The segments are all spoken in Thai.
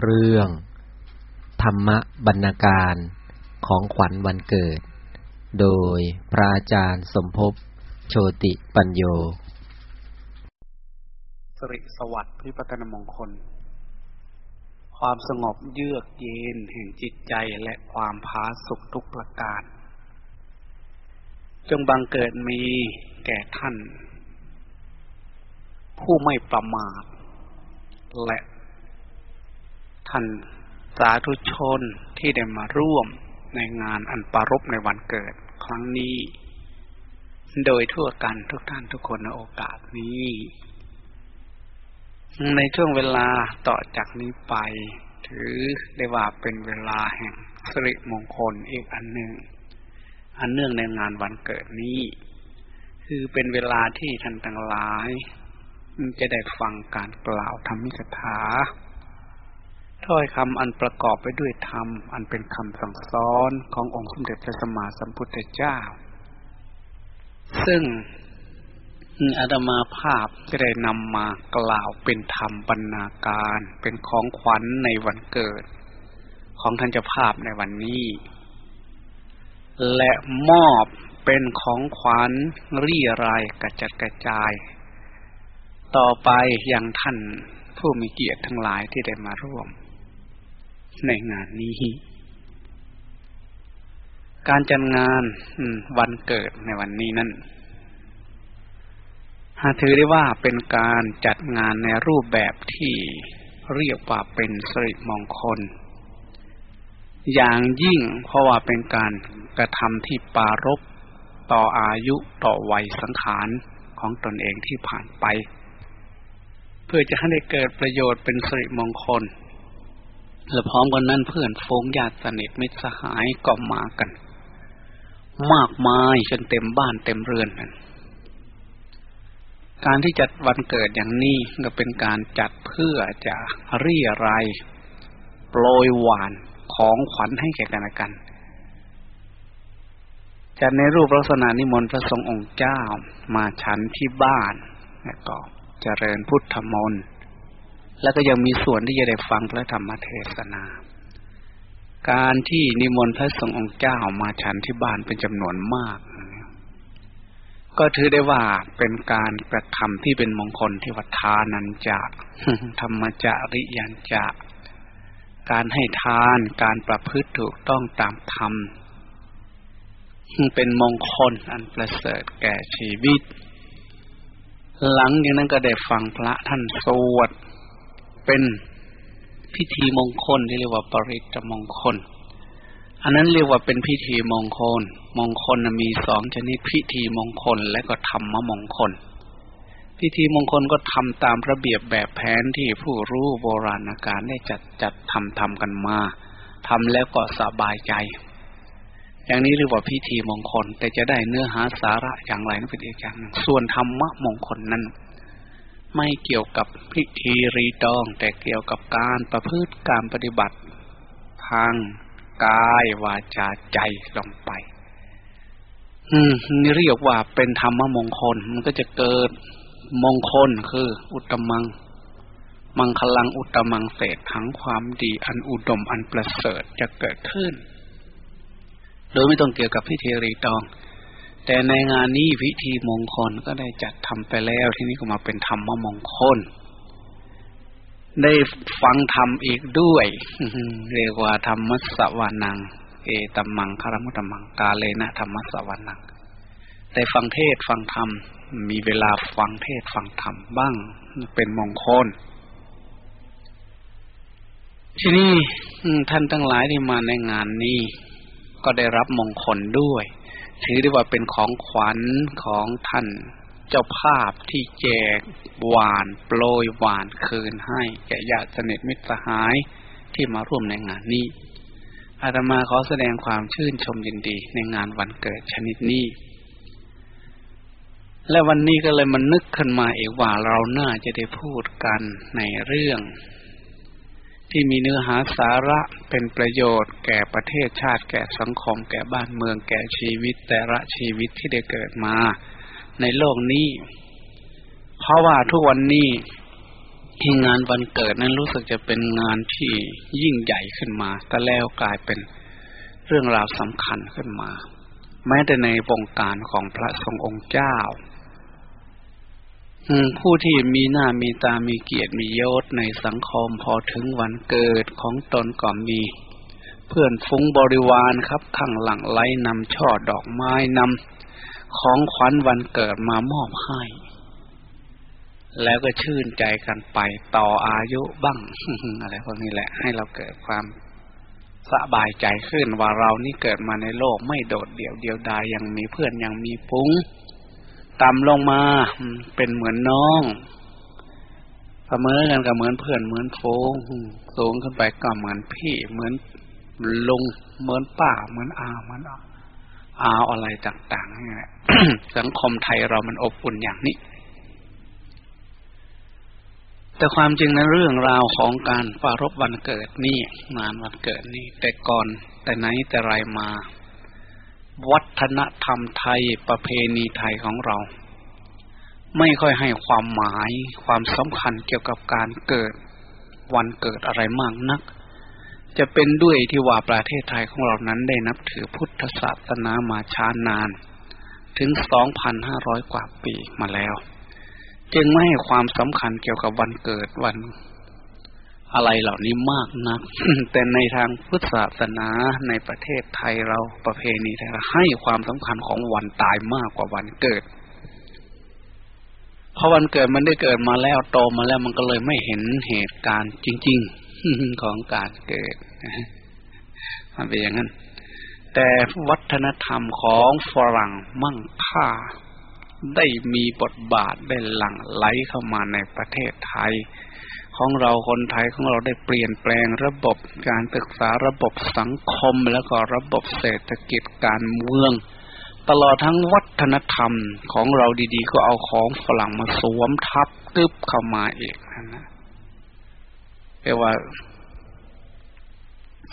เรื่อง ธรรมบรรณการของขวัญวันเกิด โดยพระอาจารย์สมภพโชติปัญโยสริสวัสดิ์พิพัฒนมงคล ความสงบเยือกเย็นแห่งจิตใจและความพาสุขทุกประการ จงบังเกิดมีแก่ท่าน ผู้ไม่ประมาทและ ท่านสาธุชนที่ได้มาร่วมในงานอันปารบในวันเกิดครั้งนี้ โดยทั่วกันทุกท่านทุกคนในโอกาสนี้ ในช่วงเวลาต่อจากนี้ไป ถือได้ว่าเป็นเวลาแห่งสิริมงคลอีกอันหนึ่ง อันเนื่องในงานวันเกิดนี้ คือเป็นเวลาที่ท่านทั้งหลาย จะได้ฟังการกล่าวธรรมิกถา ถ้อยคำอันประกอบไปด้วยธรรม อันเป็นคำสั่งสอนขององค์สมเด็จพระสัมมาสัมพุทธเจ้า ซึ่งอาตมาภาพจะได้นำมากล่าวเป็นธรรมบรรณาการ เป็นของขวัญในวันเกิด ของท่านเจ้าภาพในวันนี้ และมอบเป็นของขวัญรี่รายกระจัดกระจาย ต่อไปอยังท่านผู้มีเกียรติทั้งหลายที่ได้มาร่วม ในงานนี้ การจัดงานวันเกิดในวันนี้นั้นหาถือได้ว่าเป็นการจัดงานในรูปแบบที่เรียกว่าเป็นสิริมงคล อย่างยิ่งเพราะว่าเป็นการกระทำที่ปารบต่ออายุต่อวัยสังขารของตนเองที่ผ่านไป เพื่อจะให้ได้เกิดประโยชน์เป็นสิริมงคล และพร้อมกันนั้นเพื่อนฟงญาติสนิทมิตรสหายก็มากัน มากมายจนเต็มบ้านเต็มเรือนนันการที่จัดวันเกิดอย่างนี้ก็เป็นการจัดเพื่อจะเรียรายโปรยหวานของขวัญให้แก่กันและกัน จัดในรูปลักษณะนิมนต์พระสงฆ์องค์เจ้ามาฉันที่บ้านแล้วก็เจริญพุทธมนต์ แล้วก็ยังมีส่วนที่จะได้ฟังพระธรรมเทศนา การที่นิมนต์พระสงฆ์องค์เจ้ามาฉันที่บ้านเป็นจำนวนมาก ก็ถือได้ว่าเป็นการกระทำที่เป็นมงคลที่วัฒานันจะธรรมจาริยันจะ การให้ทานการประพฤติถูกต้องตามธรรมเป็นมงคลอันประเสริฐแก่ชีวิต หลังจากนั้นก็ได้ฟังพระท่านสวด เป็นพิธีมงคลที่เรียกว่าปริตมงคล อันนั้นเรียกว่าเป็นพิธีมงคล มงคลมีสองชนิดพิธีมงคลและก็ธรรมมงคล พิธีมงคลก็ทำตามระเบียบแบบแผนที่ผู้รู้โบราณการได้จัดจัดทำทำกันมาทำแล้วก็สบายใจ อย่างนี้เรียกว่าพิธีมงคล แต่จะได้เนื้อหาสาระอย่างไรนั่นเป็นอีกอย่างหนึ่งส่วนธรรมะมงคลนั้น ไม่เกี่ยวกับพิธีรีตอง แต่เกี่ยวกับการประพฤติการปฏิบัติ ทางกายวาจาใจลงไป อืมนี่เรียกว่าเป็นธรรมมงคล มันก็จะเกิดมงคลคือ อุตมัง มังคลังอุตมังเศษทั้งความดีอันอุดมอันประเสริฐจะเกิดขึ้น โดยไม่ต้องเกี่ยวกับพิธีรีตอง แต่ในงานนี้พิธีมงคลก็ได้จัดทำไปแล้วที่นี้ก็มาเป็นธรรมมงคล ได้ฟังธรรมอีกด้วยเรียกว่าธรรมสวานัง เอตัมมังคารมุตมังกาเลนะธรรมสวานังได้ฟังเทศฟังธรรม มีเวลาฟังเทศฟังธรรมบ้าง เป็นมงคล ที่นี่ท่านทั้งหลายที่มาในงานนี้ ก็ได้รับมงคลด้วย ถือได้ว่าเป็นของขวัญของท่าน เจ้าภาพที่แจกหวานโปรยหวานคืนให้ แก่ญาติสนิทมิตรสหายที่มาร่วมในงานนี้อาตมาขอแสดงความชื่นชมยินดีในงานวันเกิดชนิดนี้ และวันนี้ก็เลยมันนึกขึ้นมาเองว่าเราน่าจะได้พูดกันในเรื่อง ที่มีเนื้อหาสาระเป็นประโยชน์ แก่ประเทศชาติ แก่สังคม แก่บ้านเมือง แก่ชีวิต แต่ละชีวิตที่ได้เกิดมา ในโลกนี้ เพราะว่าทุกวันนี้ที่งานวันเกิดนั้นรู้สึกจะเป็นงานที่ยิ่งใหญ่ขึ้นมา แต่แล้วกลายเป็นเรื่องราวสำคัญขึ้นมา แม้แต่ในวงการของพระสงฆ์องค์เจ้า ผู้ที่มีหน้ามีตามีเกียรติมียศในสังคมพอถึงวันเกิดของตนก็มี เพื่อนฟุ้งบริวารครับข้างหลังไล่นำช่อดอกไม้นำของขวัญวันเกิดมามอบให้ แล้วก็ชื่นใจกันไปต่ออายุบ้างอะไรพวกนี้แหละ ให้เราเกิดความสบายใจขึ้นว่าเรานี่เกิดมาในโลกไม่โดดเดี่ยวเดียวดายยังมีเพื่อนยังมีพุ้ง ต่ำลงมาเป็นเหมือนน้องเสมอกันก็เหมือนเพื่อนเหมือนโฟงสูงขึ้นไปก็เหมือนพี่เหมือนลุงเหมือนป้าเหมือนอาเหมือนอาอะไรต่างๆนี่แหละสังคมไทยเรามันอบอุ่นอย่างนี้ แต่ความจริงในเรื่องราวของการปารบวันเกิดนี่งานวันเกิดนี่แต่ก่อนแต่ไหนแต่ไรมา วัฒนธรรมไทยประเพณีไทยของเรา ไม่ค่อยให้ความหมายความสำคัญเกี่ยวกับการเกิด วันเกิดอะไรมากนัก จะเป็นด้วยที่ว่าประเทศไทยของเรานั้นได้นับถือพุทธศาสนามาช้านาน ถึงสองพันห้าร้อยกว่าปีมาแล้ว จึงไม่ให้ความสำคัญเกี่ยวกับวันเกิดวัน อะไรเหล่านี้มากนักแต่ในทางพุทธศาสนาในประเทศไทยเราประเพณีไทยให้ความสำคัญของวันตายมากกว่าวันเกิดเพราะวันเกิดมันได้เกิดมาแล้วโตมาแล้วมันก็เลยไม่เห็นเหตุการณ์จริง ๆ ของการเกิดมันเป็นอย่างนั้น แต่วัฒนธรรมของฝรั่งมั่งค่า ได้มีบทบาทได้หลั่งไหลเข้ามาในประเทศไทย ของเราคนไทยของเราได้เปลี่ยนแปลงระบบการศึกษาระบบสังคมแล้วก็ระบบเศรษฐกิจการเมือง ตลอดทั้งวัฒนธรรมของเราดีๆ ก็เอาของฝรั่งมาสวมทับตึบเข้ามาเองนะเรียกว่า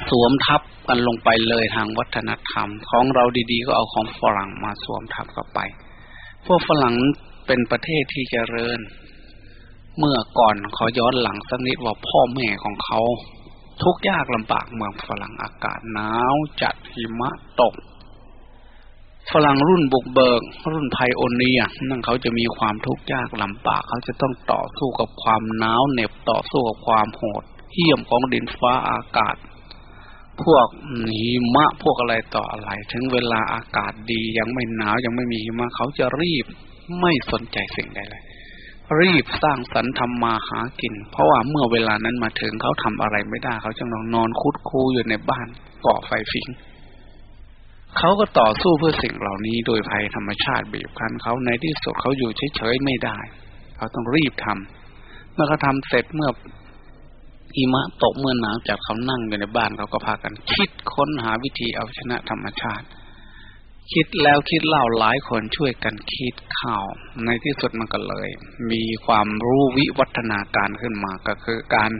สวมทับกันลงไปเลยทางวัฒนธรรม ของเราดีๆ ก็เอาของฝรั่งมาสวมทับเข้าไป พวกฝรั่งเป็นประเทศที่เจริญ เมื่อก่อนเขาย้อนหลังสักนิดว่าพ่อแม่ของเขา ทุกยากลำบากเมืองฝรั่งอากาศหนาว จัดหิมะตก ฝรั่งรุ่นบุกเบิก รุ่นไพโอเนียนั่นเขาจะมีความทุกข์ยากลำบากเขาจะต้องต่อสู้กับความหนาวเหน็บต่อสู้กับความโหดเหี้ยมของดินฟ้าอากาศ พวกหิมะพวกอะไรต่ออะไรถึงเวลาอากาศดียังไม่หนาวยังไม่มีหิมะเขาจะรีบไม่สนใจสิ่งใดเลย รีบสร้างสรรค์ทำมาหากิน เพราะว่าเมื่อเวลานั้นมาถึงเขาทำอะไรไม่ได้ เขาจึงนอนคุดคูอยู่ในบ้านก่อไฟฟิงเขาก็ต่อสู้เพื่อสิ่งเหล่านี้โดยภัยธรรมชาติบีบคั้นเขาในที่สุดเขาอยู่เฉยๆไม่ได้ เขาต้องรีบทำเมื่อเขาทาเสร็จเมื่อหิมะตกเมื่อหนาวจากเขานั่งอยู่ในบ้านเขาก็พากัน คิดค้นหาวิธีเอาชนะธรรมชาติ คิดแล้วคิดเล่าหลายคนช่วยกันคิดข่าว ในที่สุดมันก็เลย มีความรู้วิวัฒนาการขึ้นมาก็คือการ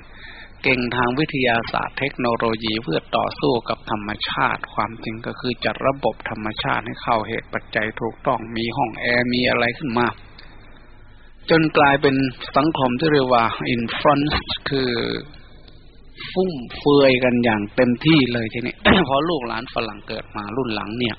เก่งทางวิทยาศาสตร์เทคโนโลยีเพื่อต่อสู้กับธรรมชาติ ความจริงก็คือจัดระบบธรรมชาติให้เข้าเหตุปัจจัยถูกต้องมีห้องแอร์มีอะไรขึ้นมา จนกลายเป็นสังคมที่เรียกว่าอินฟลอนซ์คือฟุ่มเฟือยกันอย่างเต็มที่เลยทีนี้พอลูกหลานฝรั่งเกิดมารุ่นหลังเนี่ย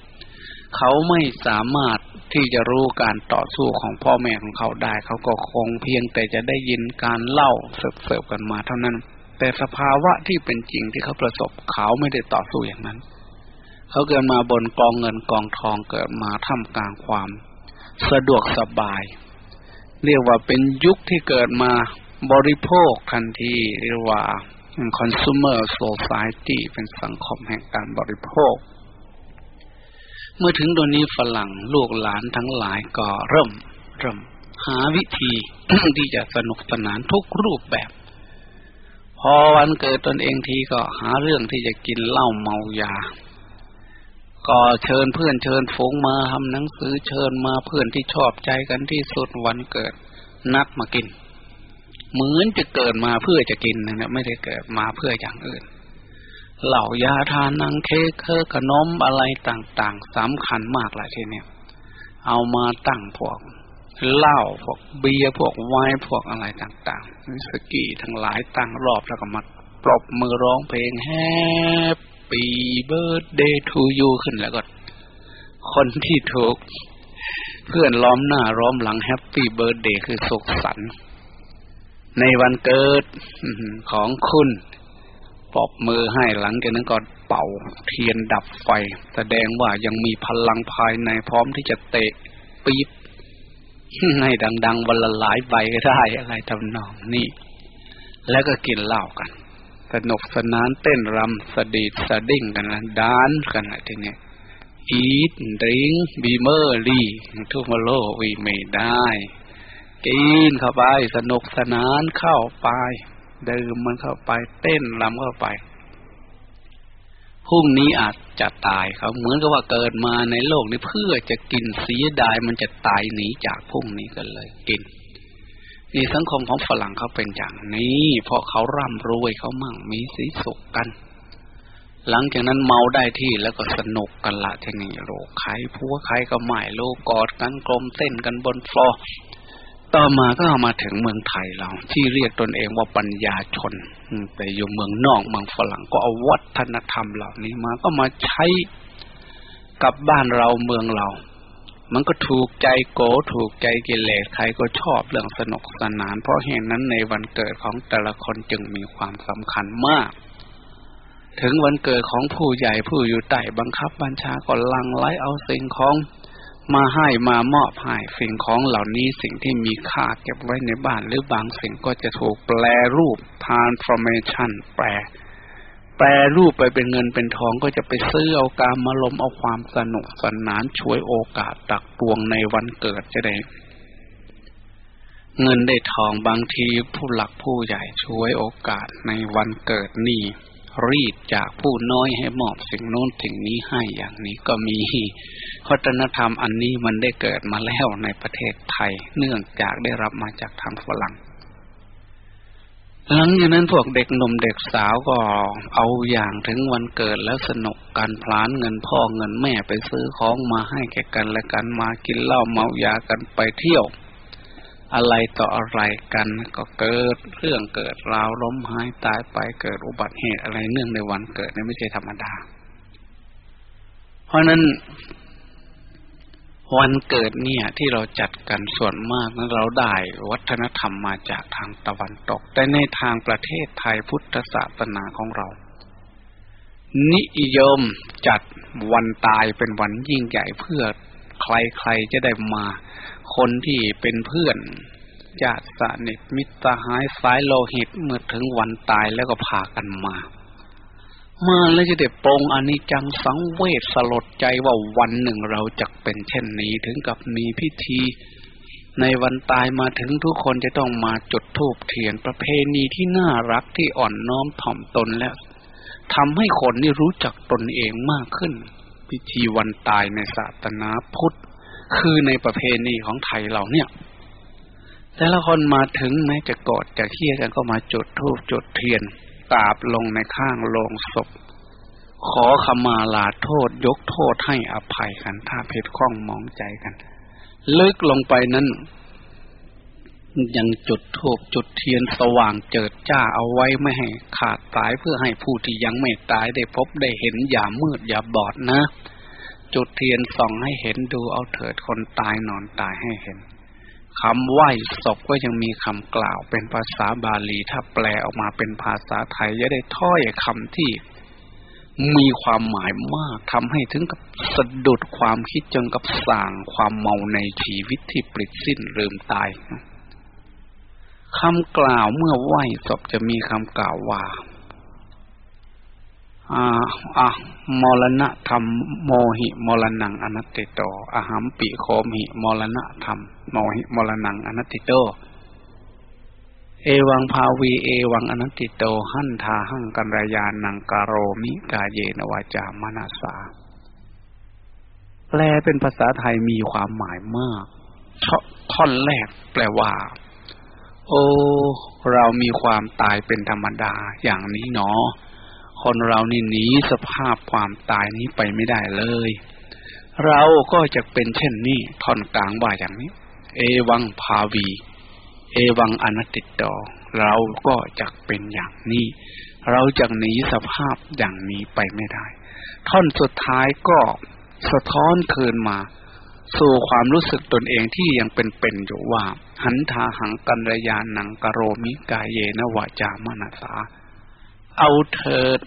เขาไม่สามารถที่จะรู้การต่อสู้ของพ่อแม่ของเขาได้ เขาก็คงเพียงแต่จะได้ยินการเล่าเสิร์ฟกันมาเท่านั้น แต่สภาวะที่เป็นจริงที่เขาประสบเขาไม่ได้ต่อสู้อย่างนั้น เขาเกิดมาบนกองเงินกองทองเกิดมาท่ามกลางความ สะดวกสบาย เรียกว่าเป็นยุคที่เกิดมาบริโภคทันทีเรียกว่า consumer society เป็นสังคมแห่งการบริโภค เมื่อถึงตรงนี้ฝรั่งลูกหลานทั้งหลายก็เริ่ม เริ่ม หาวิธีที่จะสนุกสนานทุกรูปแบบ พอวันเกิดตนเองทีก็หาเรื่องที่จะกินเหล้าเมายา ก็เชิญเพื่อนเชิญฝูงมาทำหนังสือเชิญมาเพื่อนที่ชอบใจกันที่สุดวันเกิด นัดมากิน เหมือนจะเกิดมาเพื่อจะกินนะไม่ได้เกิดมาเพื่ออย่างอื่น เหล่ายาทานนังเค้กเคขนมอะไรต่างๆสำคัญมากหลายทีเนี่ย เอามาตั้งพวกเหล้าพวกเบียร์พวกไวน์พวกอะไรต่างๆสกีทั้งหลายตั้งรอบแล้วก็มาปรบมือร้องเพลง Happy Birthday to you ขึ้นแล้วก็ คนที่ถูก เพื่อนล้อมหน้าล้อมหลัง Happy Birthday คือสุขสันต์ในวันเกิดของคุณ ปรบมือให้หลังจากนั้นก็เป่าเทียนดับไฟ แสดงว่ายังมีพลังภายในพร้อมที่จะเตะปี๊บให้ดัง ๆวันละหลายใบก็ได้อะไรทำนองนี่ แล้วก็กินเหล้ากัน สนุกสนานเต้นรำสะดีดสะดิ้งกันนะดานกันนะทีนี้ eat drink be merry tomorrow we may die กินเข้าไป สนุกสนานเข้าไป ดื่มมันเข้าไป เต้นรำเข้าไปพรุ่งนี้อาจจะตายเขาเหมือนกับว่าเกิดมาในโลกนี้เพื่อจะกินเสียดายมันจะตายหนีจากพรุ่งนี้กันเลย กินนี่สังคมของฝรั่งเขาเป็นอย่างนี้ เพราะเขาร่ำรวยเขามั่งมีสีสุขกัน หลังจากนั้นเมาได้ที่แล้วก็สนุกกันละทีนี้โลกใครผัวใครก็ไม่โลกกอดกันกลมเต้นกันบนฟลอร์ ต่อมาก็ามาถึงเมืองไทยเรา ที่เรียกตนเองว่าปัญญาชนไปอยู่เมืองนอกเมืองฝรั่งก็เอาวัฒนธรรมเหล่านี้มาก็มาใช้กับบ้านเราเมืองเรา มันก็ถูกใจโกถูกใจกิเลสใครก็ชอบเรื่องสนุกสนาน เพราะเหตุนนั้นในวันเกิดของแต่ละคนจึงมีความสำคัญมาก ถึงวันเกิดของผู้ใหญ่ผู้อยู่ใต้บังคับบัญชาก็ลังไล่เอาสิ่งของ มาให้มามอบให้สิ่งของเหล่านี้สิ่งที่มีค่าเก็บไว้ในบ้าน หรือบางสิ่งก็จะถูกแปลรูป transformation แปล แปลรูปไปเป็นเงินเป็นทองก็จะไปซื้อเอาการมาลมเอาความสนุกสนานช่วยโอกาสตักตวงในวันเกิดจะได้เงินได้ทองบางทีผู้หลักผู้ใหญ่ช่วยโอกาสในวันเกิดนี่ รีดจากผู้น้อยให้มอบสิ่งโน้นสิ่งนี้ให้อย่างนี้ก็มีวัฒนธรรมอันนี้มันได้เกิดมาแล้วในประเทศไทย เนื่องจากได้รับมาจากทางฝรั่งหลังจากนั้นพวกเด็กหนุ่มเด็กสาวก็เอาอย่างถึงวันเกิดแล้วสนุกการพลานเงินพ่อเงินแม่ไปซื้อของมาให้แก่กันและกันมากินเหล้าเมายากันไปเที่ยว อะไรต่ออะไรกันก็เกิดเรื่องเกิดราวล้มหายตายไปเกิดอุบัติเหตุอะไรเนื่องในวันเกิดนี่ไม่ใช่ธรรมดา เพราะนั้นวันเกิดเนี่ยที่เราจัดกันส่วนมากนั้นเราได้วัฒนธรรมมาจากทางตะวันตก แต่ในทางประเทศไทยพุทธศาสนาของเรา นิยมจัดวันตายเป็นวันยิ่งใหญ่เพื่อใครๆจะได้มา คนที่เป็นเพื่อนญาติสนิทมิตรหายสายโลหิตเมื่อถึงวันตายแล้วก็พากันมา มาแล้วจะได้ปรงอนิจจังสังเวชสลดใจว่าวันหนึ่งเราจะเป็นเช่นนี้ถึงกับมีพิธี ในวันตายมาถึงทุกคนจะต้องมาจุดธูปเทียนประเพณีที่น่ารักที่อ่อนน้อมถ่อมตนแล้วทำให้คนนี่รู้จักตนเองมากขึ้น พิธีวันตายในศาสนาพุทธ คือในประเพณีของไทยเราเนี่ย แต่ละคนมาถึงแม้จะกอดจะเคียกันก็มาจุดธูปจุดเทียนกราบลงในข้างโลงศพ ขอขมาลาโทษยกโทษให้อภัยกัน ถ้าเพศข้องมองใจกัน ลึกลงไปนั้น ยังจุดทูบจุดเทียนสว่างเจิดจ้าเอาไว้ไม่ให้ขาดตายเพื่อให้ผู้ที่ยังไม่ตายได้พบได้เห็นอย่ามืดอย่าบอดนะ จุดเทียนส่องให้เห็นดูเอาเถิดคนตายนอนตายให้เห็นคำไหว้ศพก็ยังมีคำกล่าวเป็นภาษาบาลีถ้าแปลออกมาเป็นภาษาไทยจะได้ถ้อยคำที่มีความหมายมากทำให้ถึงกับสะดุดความคิดจนกับสั่งความเมาในชีวิตที่ปลิดสิ้นลืมตายคำกล่าวเมื่อไหว้ศพจะมีคำกล่าวว่า อ่าอะมรณะธรรมโมหิมรณังอนัตติโตอหัมปิโคมหิมรณะธรรมโมหิมรณังอนัตติโต เอวังภาวีเอวังอนัตติโต หันทาหังกันรยานังกาโรมิกาเยนวาจามนาสา แปลเป็นภาษาไทยมีความหมายมากท่อนแรกแปลว่า โอ้ เรามีความตายเป็นธรรมดาอย่างนี้เนาะ คนเรานี่หนีสภาพความตายนี้ไปไม่ได้เลย เราก็จะเป็นเช่นนี้ท่อนกลางว่าอย่างนี้ เอวังภาวี เอวังอนัตติตอเราก็จะเป็นอย่างนี้ เราจะหนีสภาพอย่างนี้ไปไม่ได้ ท่อนสุดท้ายก็สะท้อนคืนมา สู่ความรู้สึกตนเองที่ยังเป็นๆอยู่ว่า หันทาหังกัญรยานังกโรมิกายเยนวาจามนาสา เอาเถิด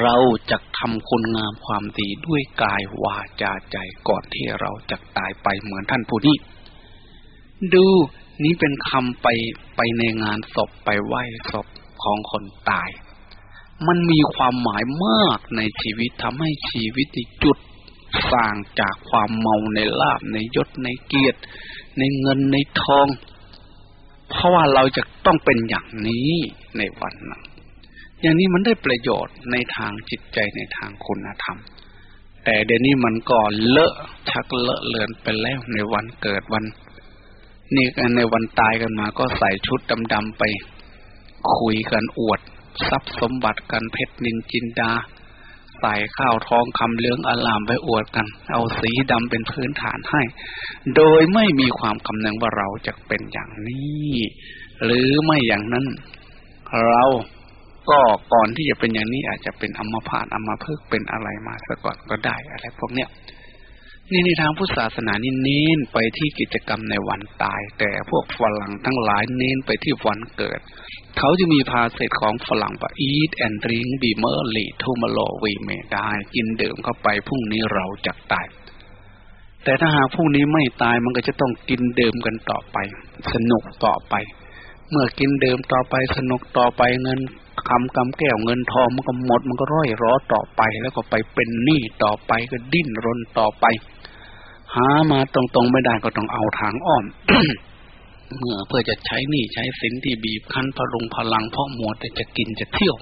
เราจะทำคุณงามความดีด้วยกายวาจาใจก่อนที่เราจะตายไปเหมือนท่านผู้นี้ ดูนี้เป็นคำไปไปในงานศพไปไหว้ศพของคนตาย มันมีความหมายมากในชีวิตทำให้ชีวิตจุดสร้างจากความเมาในลาบในยศในเกียรติ ในเงินในทอง เพราะว่าเราจะต้องเป็นอย่างนี้ในวันนั้น อย่างนี้มันได้ประโยชน์ในทางจิตใจในทางคุณธรรม แต่เดี๋ยวนี้มันก็เลอะชักเลอะเลือนไปแล้วในวันเกิดวัน นี่ในวันตายกันมาก็ใส่ชุดดำๆไป คุยกันอวด ทรัพย์สมบัติกันเพชรนินจินดา ใส่ข้าวทองคำเลื้องอลามไปอวดกัน เอาสีดำเป็นพื้นฐานให้ โดยไม่มีความคำนึงว่าเราจะเป็นอย่างนี้ หรือไม่อย่างนั้น เรา ก็ก่อนที่จะเป็นอย่างนี้อาจจะเป็นอัมพาตอัมพฤกเป็นอะไรมาซะก่อนก็ได้อะไรพวกเนี้ยนี่ในทางพุทธศาสนานี่เน้นไปที่กิจกรรมในวันตาย แต่พวกฝรั่งทั้งหลายเน้นไปที่วันเกิด เขาจะมีภาษิตของฝรั่งว่า eat and drink be merry tomorrow we may die กินดื่มเข้าไปพรุ่งนี้เราจะตาย แต่ถ้าหากพรุ่งนี้ไม่ตายมันก็จะต้องกินดื่มกันต่อไป สนุกต่อไป เมื่อกินดื่มต่อไปสนุกต่อไปเงิน คำกำแก้วเงินทองมันก็หมด มันก็ร่อยร้อต่อไปแล้วก็ไปเป็นหนี้ต่อไปก็ดิ้นรนต่อไป หามาตรงๆไม่ได้ก็ต้องเอาทางอ้อมเมื่อเพื่อจะใช้หนี้ใช้สินที่บีบคั้นพลุงพลังเพราะหมดแต่จะกินจะเที่ยว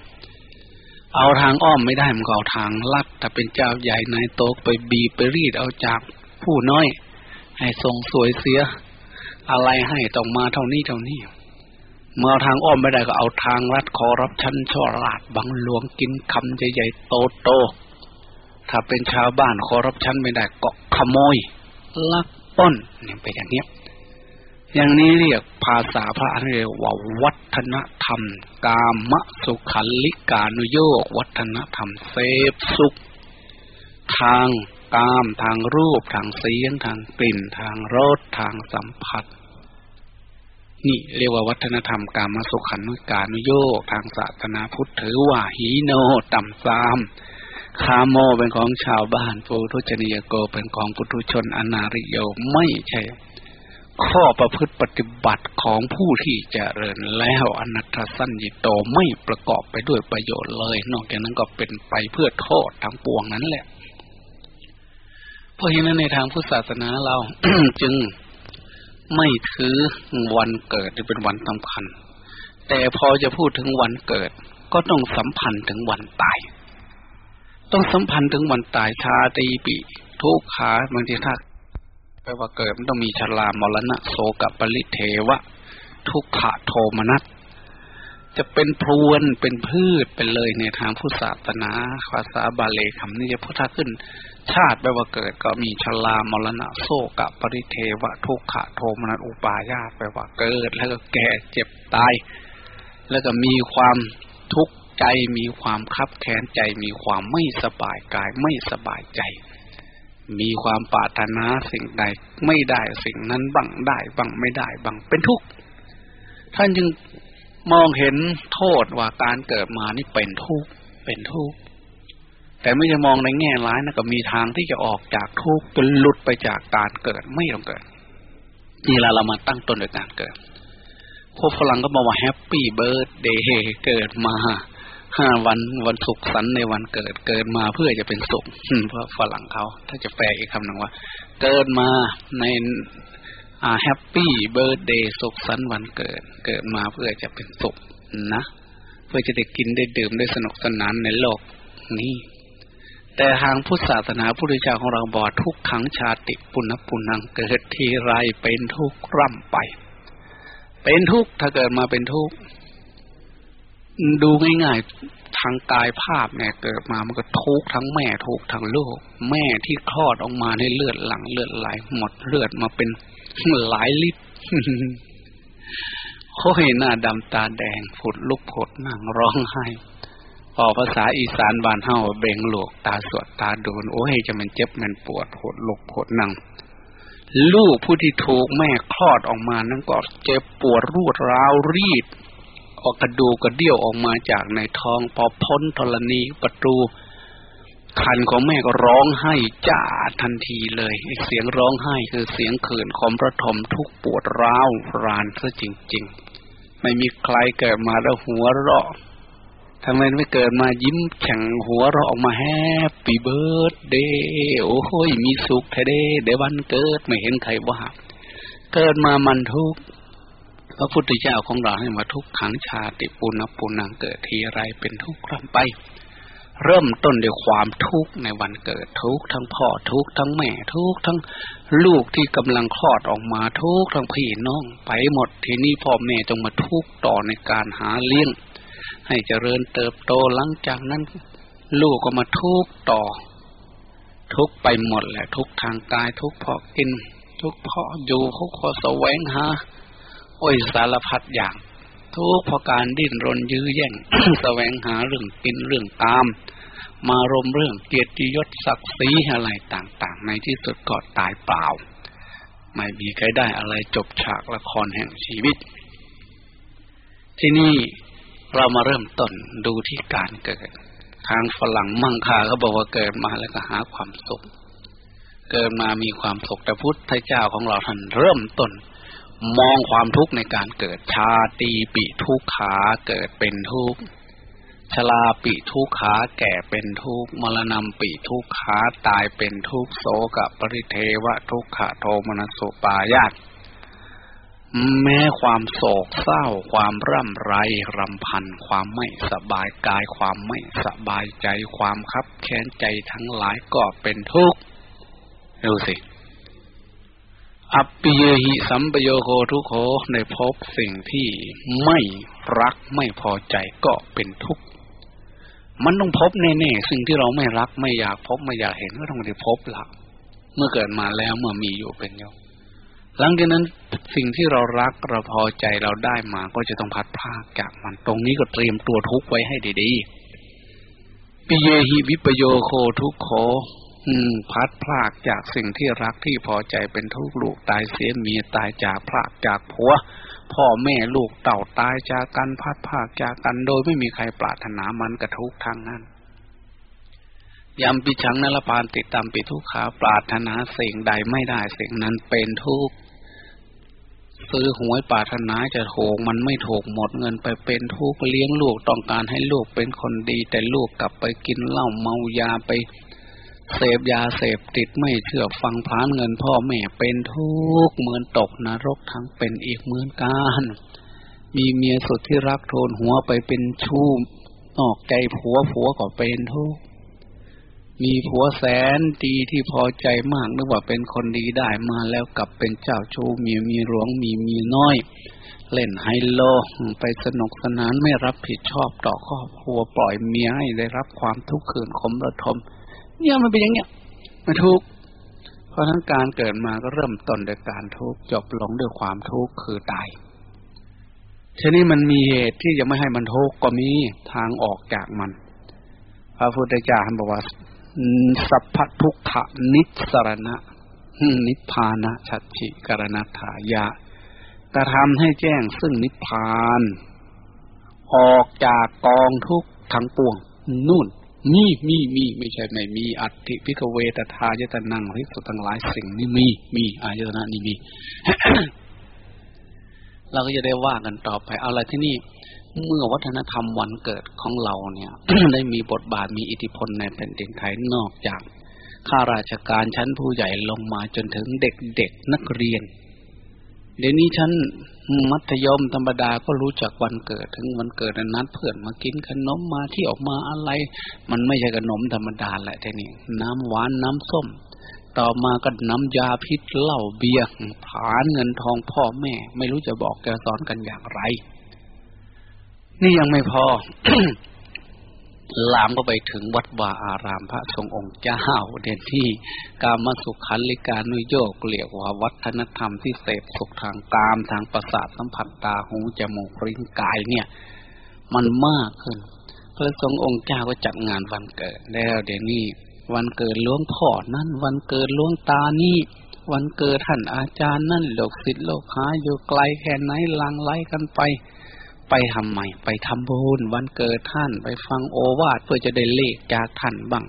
เอาทางอ้อมไม่ได้มันก็เอาทางลัดถ้าเป็นเจ้าใหญ่นายโตไปบีบไปรีดเอาจากผู้น้อย ให้ทรงสวยเสีย อะไรให้ต้องมาเท่านี้เท่านี้ เมื่อทางอ้อมไม่ได้ก็เอาทางรัดคอรับชั้นช่อลาดบังหลวงกินคำใหญ่ๆโตโต ถ้าเป็นชาวบ้านคอรับชั้นไม่ได้ก็ขโมย ลักป้นเนี่ยเป็นอย่างนี้อย่างนี้เรียกภาษาพระเรียกว่าวัฒนธรรม กามสุขันลิกานุโยกวัฒนธรรมเสพสุข ทางกามทางรูป ทางเสียง ทางกลิ่น ทางรสทางสัมผัส นี่เรียกว่าวัฒนธรรมการมาสุขันลิกานุโยกทางศาสนาพุทธถือว่าหีโนต่ำซามคาโมเป็นของชาวบ้านปุถุชนียโกเป็นของปุถุชนอนาริโยไม่ใช่ ข้อประพฤติปฏิบัติของผู้ที่จเจริญแล้วอนัตสัญญิโตไม่ประกอบไปด้วยประโยชน์เลย นอกจากนั้นก็เป็นไปเพื่อโทษทั้งปวงนั้นแหละ เพราะฉะนั้นในทางพุทธศาสนาเราจึง ไม่ถือวันเกิดเป็นวันสำคัญ แต่พอจะพูดถึงวันเกิด ก็ต้องสัมพันธ์ถึงวันตาย ต้องสัมพันธ์ถึงวันตายชาตีปีทุกขาบางทีถ้าแปลว่าเกิดมันต้องมีชรามรณะโศกบปริเทวะ ทุกขะโทมนัส จะเป็นพรวนเป็นพืชเป็นเลยในทางพุทธศาสนาภาษาบาลีคำนี้จะพุทธขึ้น ชาติแปลว่าเกิดก็มีชรามรณะโสกับปริเทวะทุกขะโทมนัสอุปายาแปลว่าเกิด แล้วก็แก่เจ็บตาย แล้วก็มีความทุกข์ใจมีความคับแค้นใจ มีความไม่สบายกายไม่สบายใจ มีความปรารถนาสิ่งใดไม่ได้สิ่งนั้นบ้างได้บ้างไม่ได้บ้างเป็นทุกข์ท่านจึง มองเห็นโทษว่าการเกิดมานี่เป็นทุกข์เป็นทุกข์แต่ไม่จะมองในแง่ร้ายนะก็มีทางที่จะออกจากทุกข์จนหลุดไปจากการเกิดไม่ต้องเกิดนี่เราเรามาตั้งต้นโดยการเกิดพวกฝรั่งก็บอกว่า Happy Birthday เกิดมาห้าวันวันสุขสันต์ในวันเกิดเกิดมาเพื่อจะเป็นสุขเพราะฝรั่งเขา ถ้าจะแปลอีกคำหนึ่งว่า เกิดมาใน Happy Birthday สุขสันต์วันเกิด เกิดมาเพื่อจะเป็นสุขนะ เพื่อจะได้กินได้ดื่มได้สนุกสนานในโลกนี้ แต่ทางพุทธศาสนาพุทธเจ้าของเราบอกทุกขา ชาติปุนัปปุนังเกิดทีไรเป็นทุกข์ร่ำไป เป็นทุกข์ถ้าเกิดมาเป็นทุกข์ดูง่ายๆทางกายภาพเนี่ยเกิดมามันก็ทุกข์ทั้งแม่ทุกข์ทั้งลูก แม่ที่คลอดออกมาในเลือดหลังเลือดไหลหมดเลือดมาเป็น หลายลิตรโอ้ยหน้าดำตาแดงผุดลุกผดนั่งร้องไห้พอกภาษาอีสานบานเฮาเบ่งหลวกตาสวดตาโดนโอ้ยจะมันเจ็บมันปวดผดลุกผดนั่งลูกผู้ที่ถูกแม่คลอดออกมานั้นก็เจ็บปวดรูดร้าวรีด ออกกระดูกระเดี่ยวออกมาจากในท้องพอพ้นธรณีประตู คันของแม่ก็ร้องไห้จ้าทันทีเลยเสียงร้องไห้คือเสียงเขินของพระทมทุกปวดร้าวรานซะจริง ๆ ไม่มีใครเกิดมาแล้วหัวเราะทำไมไม่เกิดมายิ้มแข่งหัวเราะออกมาแฮปปี้เบิร์ดเดย์โอ้โหมีสุขแท้เด้เดยววันเกิดไม่เห็นใครว่า เกิดมามันทุกข์พระพุทธเจ้าของเราให้มาทุกขังชาติปุณณปุนังเกิดทีไรเป็นทุกข์ร่ำไป เริ่มต้นด้วยความทุกข์ในวันเกิดทุกทั้งพ่อทุกทั้งแม่ทุกทั้งลูกที่กำลังคลอดออกมาทุกทั้งพี่น้องไปหมดทีนี้พ่อแม่ต้องมาทุกต่อในการหาเลี้ยง ให้เจริญเติบโตหลังจากนั้น ลูกก็มาทุกต่อ ทุกไปหมดแหละทุกทางกายทุกเพราะกิน ทุกเพราะอยู่ทุกเพราะแสวงหาโอ้ยสารพัดอย่าง ทุกเพราะการดิ้นรนยื้อแย่งแสวงหาเรื่องกินเรื่องตาม มารมเรื่องเกียรติยศศักดิ์ศรีอะไรต่าง ๆ ในที่สุดก็ตายเปล่า ไม่มีใครได้อะไรจบฉากละครแห่งชีวิต ที่นี่เรามาเริ่มต้นดูที่การเกิด ทางฝรั่งมั่งค่าเขาบอกว่าเกิดมาแล้วก็หาความสุข เกิดมามีความสุขแต่พุทธเจ้าของเราท่านเริ่มต้น มองความทุกข์ในการเกิดชาตีปิทุกขาเกิดเป็นทุกข์ชลาปิทุกขาแก่เป็นทุกข์มรณะปิทุกขาตายเป็นทุกข์โสกปริเทวะทุกขโทมนสุปายาตแม้ความโศกเศร้า ความร่ำไรรำพัน ความไม่สบายกาย ความไม่สบายใจ ความคับแค้นใจทั้งหลายก็เป็นทุกข์ดูสิ อัปปิเยหิสัมปโยโคทุโคในพบสิ่งที่ไม่รักไม่พอใจก็เป็นทุกข์มันต้องพบแน่ๆสิ่งที่เราไม่รักไม่อยากพบไม่อยากเห็นก็ต้องได้พบละเมื่อเกิดมาแล้วเมื่อมีอยู่เป็นอยู่หลังจากนั้นสิ่งที่เรารักเราพอใจเราได้มาก็จะต้องพัดพากจากมันตรงนี้ก็เตรียมตัวทุกไว้ให้ดีๆปิเยหิวิปโยโคทุกโค พัดพลากจากสิ่งที่รักที่พอใจเป็นทุกลูกตายเสียมีตายจากพลากจากผัว พ่อแม่ลูกเต่าตายจากกันพัดพลากจากกันโดยไม่มีใครปรารถนามันกระทุกทางนั้นยำปิชังนรปานติดตามปิทุกขาปรารถนาสิ่งใดไม่ได้สิ่งนั้นเป็นทุกข์ซื้อหวยปรารถนาจะถูกมันไม่ถูกหมดเงินไปเป็นทุกข์เลี้ยงลูกต้องการให้ลูกเป็นคนดี แต่ลูกกลับไปกินเหล้าเมายาไป เสพยาเสพติดไม่เชื่อฟังพานเงินพ่อแม่เป็นทุกข์เหมือนตกนรกทั้งเป็นอีกเหมือนกัน มีเมียสุดที่รักโทนหัวไปเป็นชู้นอกใจผัวผัวก็เป็นทุกข์มีผัวแสนดีที่พอใจมากนึกว่าเป็นคนดีได้มาแล้วกลับเป็นเจ้าชู้มีมีหลวงมีมีน้อย เล่นไฮโลไปสนุกสนานไม่รับผิดชอบต่อครอบครัวปล่อยเมียให้ได้รับความทุกข์ขืนขมระทม เนี่ยมันเป็นอย่างเงี้ยมันทุกข์เพราะทั้งการเกิดมาก็เริ่มต้นด้วยการทุกข์จบลงด้วยความทุกข์คือตายทีนี้มันมีเหตุที่จะไม่ให้มันทุกข์ก็มีทางออกจากมัน พระพุทธเจ้าบอกว่าสัพพทุกขนิสรณะ นิพพานะชัดฉิกรณถายะกระทำให้แจ้งซึ่งนิพพาน ออกจากกองทุกข์ทั้งปวง นู่น มีมีมีไม่ใช่ไม่มี อัติพิกเวตทายตนังริสุทั้งหลายสิ่งนี้มี มีอายตนะนี่มี เราก็จะได้ว่ากันต่อไปเอาอะไรที่นี่ เมื่อวัฒนธรรมวันเกิดของเราเนี่ย ได้มีบทบาทมีอิทธิพลในแผ่นดินไทยนอกจากข้าราชการชั้นผู้ใหญ่ลงมาจนถึงเด็กๆนักเรียน เดี๋ยวนี้ฉัน มัธยมธรรมดาก็รู้จักวันเกิด ถึงวันเกิดนัดเพื่อนมากินขนมมาที่ออกมาอะไร มันไม่ใช่ขนมธรรมดาแหละท่นี่น้ำหวานน้ำส้ม ต่อมาก็น้ำยาพิษเหล้าเบียร์ผานเงินทองพ่อแม่ ไม่รู้จะบอกแกสอนกันอย่างไร นี่ยังไม่พอ ลามก็ไปถึงวัดวาอารามพระทรงองค์เจ้าเด่นที่กามสุขันลิกานุโยกเรียกว่าวัฒนธรรมที่เสพสุขทางกามทางประสาทสัมผัสตาหูจมูกลิ้นกายเนี่ย มันมากขึ้น พระทรงองค์เจ้าก็จัดงานวันเกิด แล้วเดี๋ยวนี้วันเกิดล้วงพ่อนั่นวันเกิดล้วงตานี่วันเกิดท่านอาจารย์นั่นโลกศิษย์โลกหาอยู่ไกลแค่ไหนลังไล่กันไป ไปทำไมไปทำบุญวันเกิดท่าน ไปฟังโอวาทเพื่อจะได้เลขจากท่านบ้าง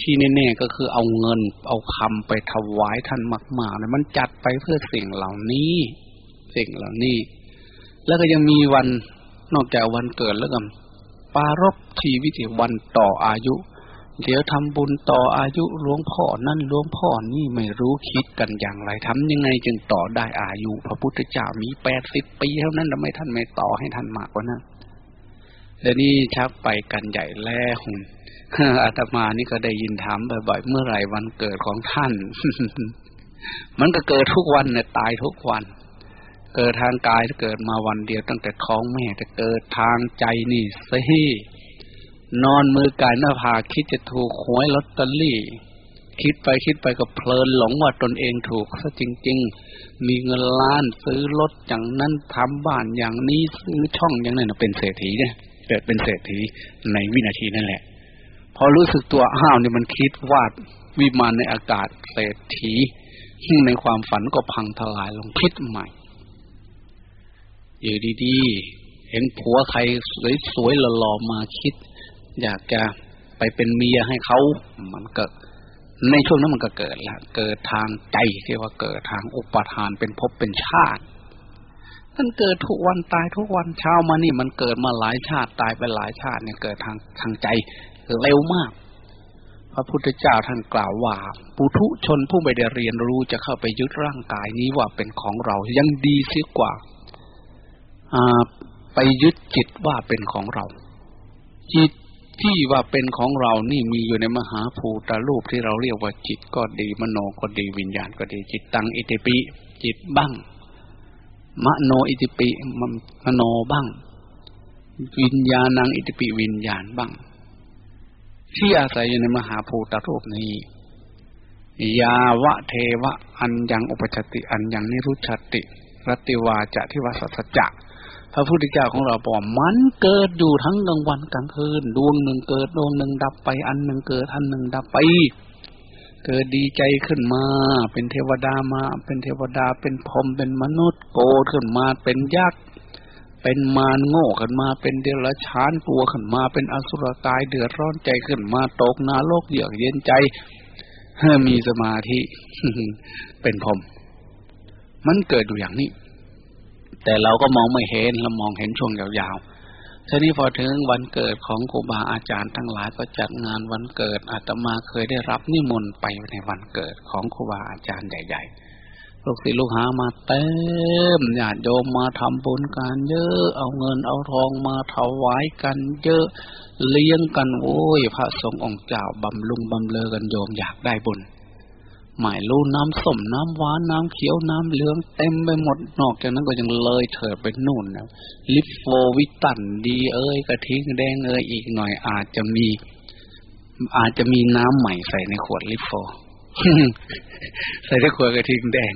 ที่แน่ๆก็คือเอาเงิน เอาคำไปถวายท่านมากๆเนี่ยมันจัดไปเพื่อสิ่งเหล่านี้ สิ่งเหล่านี้ แล้วก็ยังมีวันนอกจากวันเกิดแล้วก็ปารบทีวิตวันต่ออายุ เดี๋ยวทำบุญต่ออายุหลวงพ่อนั่นหลวงพ่อนี่ไม่รู้คิดกันอย่างไรทำยังไงจึงต่อได้อายุ พระพุทธเจ้ามีแปดสิบปีเท่านั้นทำไมท่านไม่ต่อให้ท่านมากกว่านั้นเดี๋ยวนี้ชักไปกันใหญ่แล้วอาตมานี่ก็ได้ยินถามบ่อยๆเมื่อไหร่วันเกิดของท่าน มันก็เกิดทุกวันเนี่ยตายทุกวัน เกิดทางกายเกิดมาวันเดียวตั้งแต่ท้องแม่แต่เกิดทางใจนี่สิ นอนมือกายหน้าผากคิดจะถูกหวยลอตเตอรี่ คิดไปคิดไปก็เพลินหลงว่าตนเองถูกซะจริง ๆ มีเงินล้านซื้อรถอย่างนั้นทำบ้านอย่างนี้ซื้อช่องอย่างนั้นเป็นเศรษฐีเนี่ยเกิดเป็นเศรษฐีในวินาทีนั่นแหละ พอรู้สึกตัวอ้าวเนี่ยมันคิดวาดวิมานในอากาศเศรษฐีในความฝันก็พังทลายลงคิดใหม่อยู่ดีๆเห็นผัวใครสวยๆหล่อๆมาคิด อยากจะไปเป็นเมียให้เขามันเกิดในช่วงนั้นมันก็เกิดละเกิดทางใจที่ว่าเกิดทางอุปทานเป็นภพเป็นชาติมันเกิดทุกวันตายทุกวันเช้ามานี่มันเกิดมาหลายชาติตายไปหลายชาติเนี่ยเกิดทางทางใจเร็วมาก พระพุทธเจ้าท่านกล่าวว่า ปุถุชนผู้ไม่ได้เรียนรู้จะเข้าไปยึดร่างกายนี้ว่าเป็นของเรายังดีเสียกว่าไปยึดจิตว่าเป็นของเรา จิต ที่ว่าเป็นของเรานี่มีอยู่ในมหาภูตารูปที่เราเรียกว่าจิตก็ดีมโนก็ดีวิญญาณก็ดีจิตตังอิติปิ จิตบ้าง มโนอิติปิมโนบ้าง วิญญาณังอิติปิวิญญาณบ้าง ที่อาศัยอยู่ในมหาภูตารูปนี้ยาวะเทวะ อันยังอุปชติ อันยังนิรุชติรติวาจะที่วสัสจะ พระพุทธเจ้าของเราบอกมันเกิดอยู่ทั้งกลางวันกลางคืนดวงหนึ่งเกิดดวงหนึ่งดับไป อันหนึ่งเกิดอันหนึ่งดับไป เกิดดีใจขึ้นมา เป็นเทวดามา เป็นเทวดาเป็นพรหมเป็นมนุษย์โกขึ้นมาเป็นยักษ์เป็นมารโง่ขึ้นมาเป็นเดรัจฉานกลัวขึ้นมา เป็นอสุรกายเดือดร้อนใจขึ้นมาตกนาโลกเยือกเย็นใจเฮ้มีสมาธิ เป็นพรหมมันเกิดอยู่อย่างนี้ แต่เราก็มองไม่เห็นเรามองเห็นช่วงยาวๆทีนี้พอถึงวันเกิดของครูบาอาจารย์ทั้งหลายก็จัดงานวันเกิดอาตมาเคยได้รับนิมนต์ไปในวันเกิดของครูบาอาจารย์ใหญ่ ๆ ลูกศิษย์ลูกหามาเต็มญาติโยมมาทำบุญกันเยอะ เอาเงินเอาทองมาถวายกันเยอะ เลี้ยงกันโอ้ยพระสงฆ์องค์เจ้าบำลุงบำเลอกันโยมอยากได้บุญ หมายรู้น้ำส้มน้ำหวานน้ำเขียวน้ำเหลืองเต็มไปหมดนอกจากนั้นก็ยังเลยเถิดไปนู่นนะลิฟโฟวิตันดีเอ้ยกระทิงแดงเอ้ยอีกหน่อยอาจจะมี อาจจะมีน้ำใหม่ใส่ในขวดลิฟโฟใส่ในขวดกระทิงแดง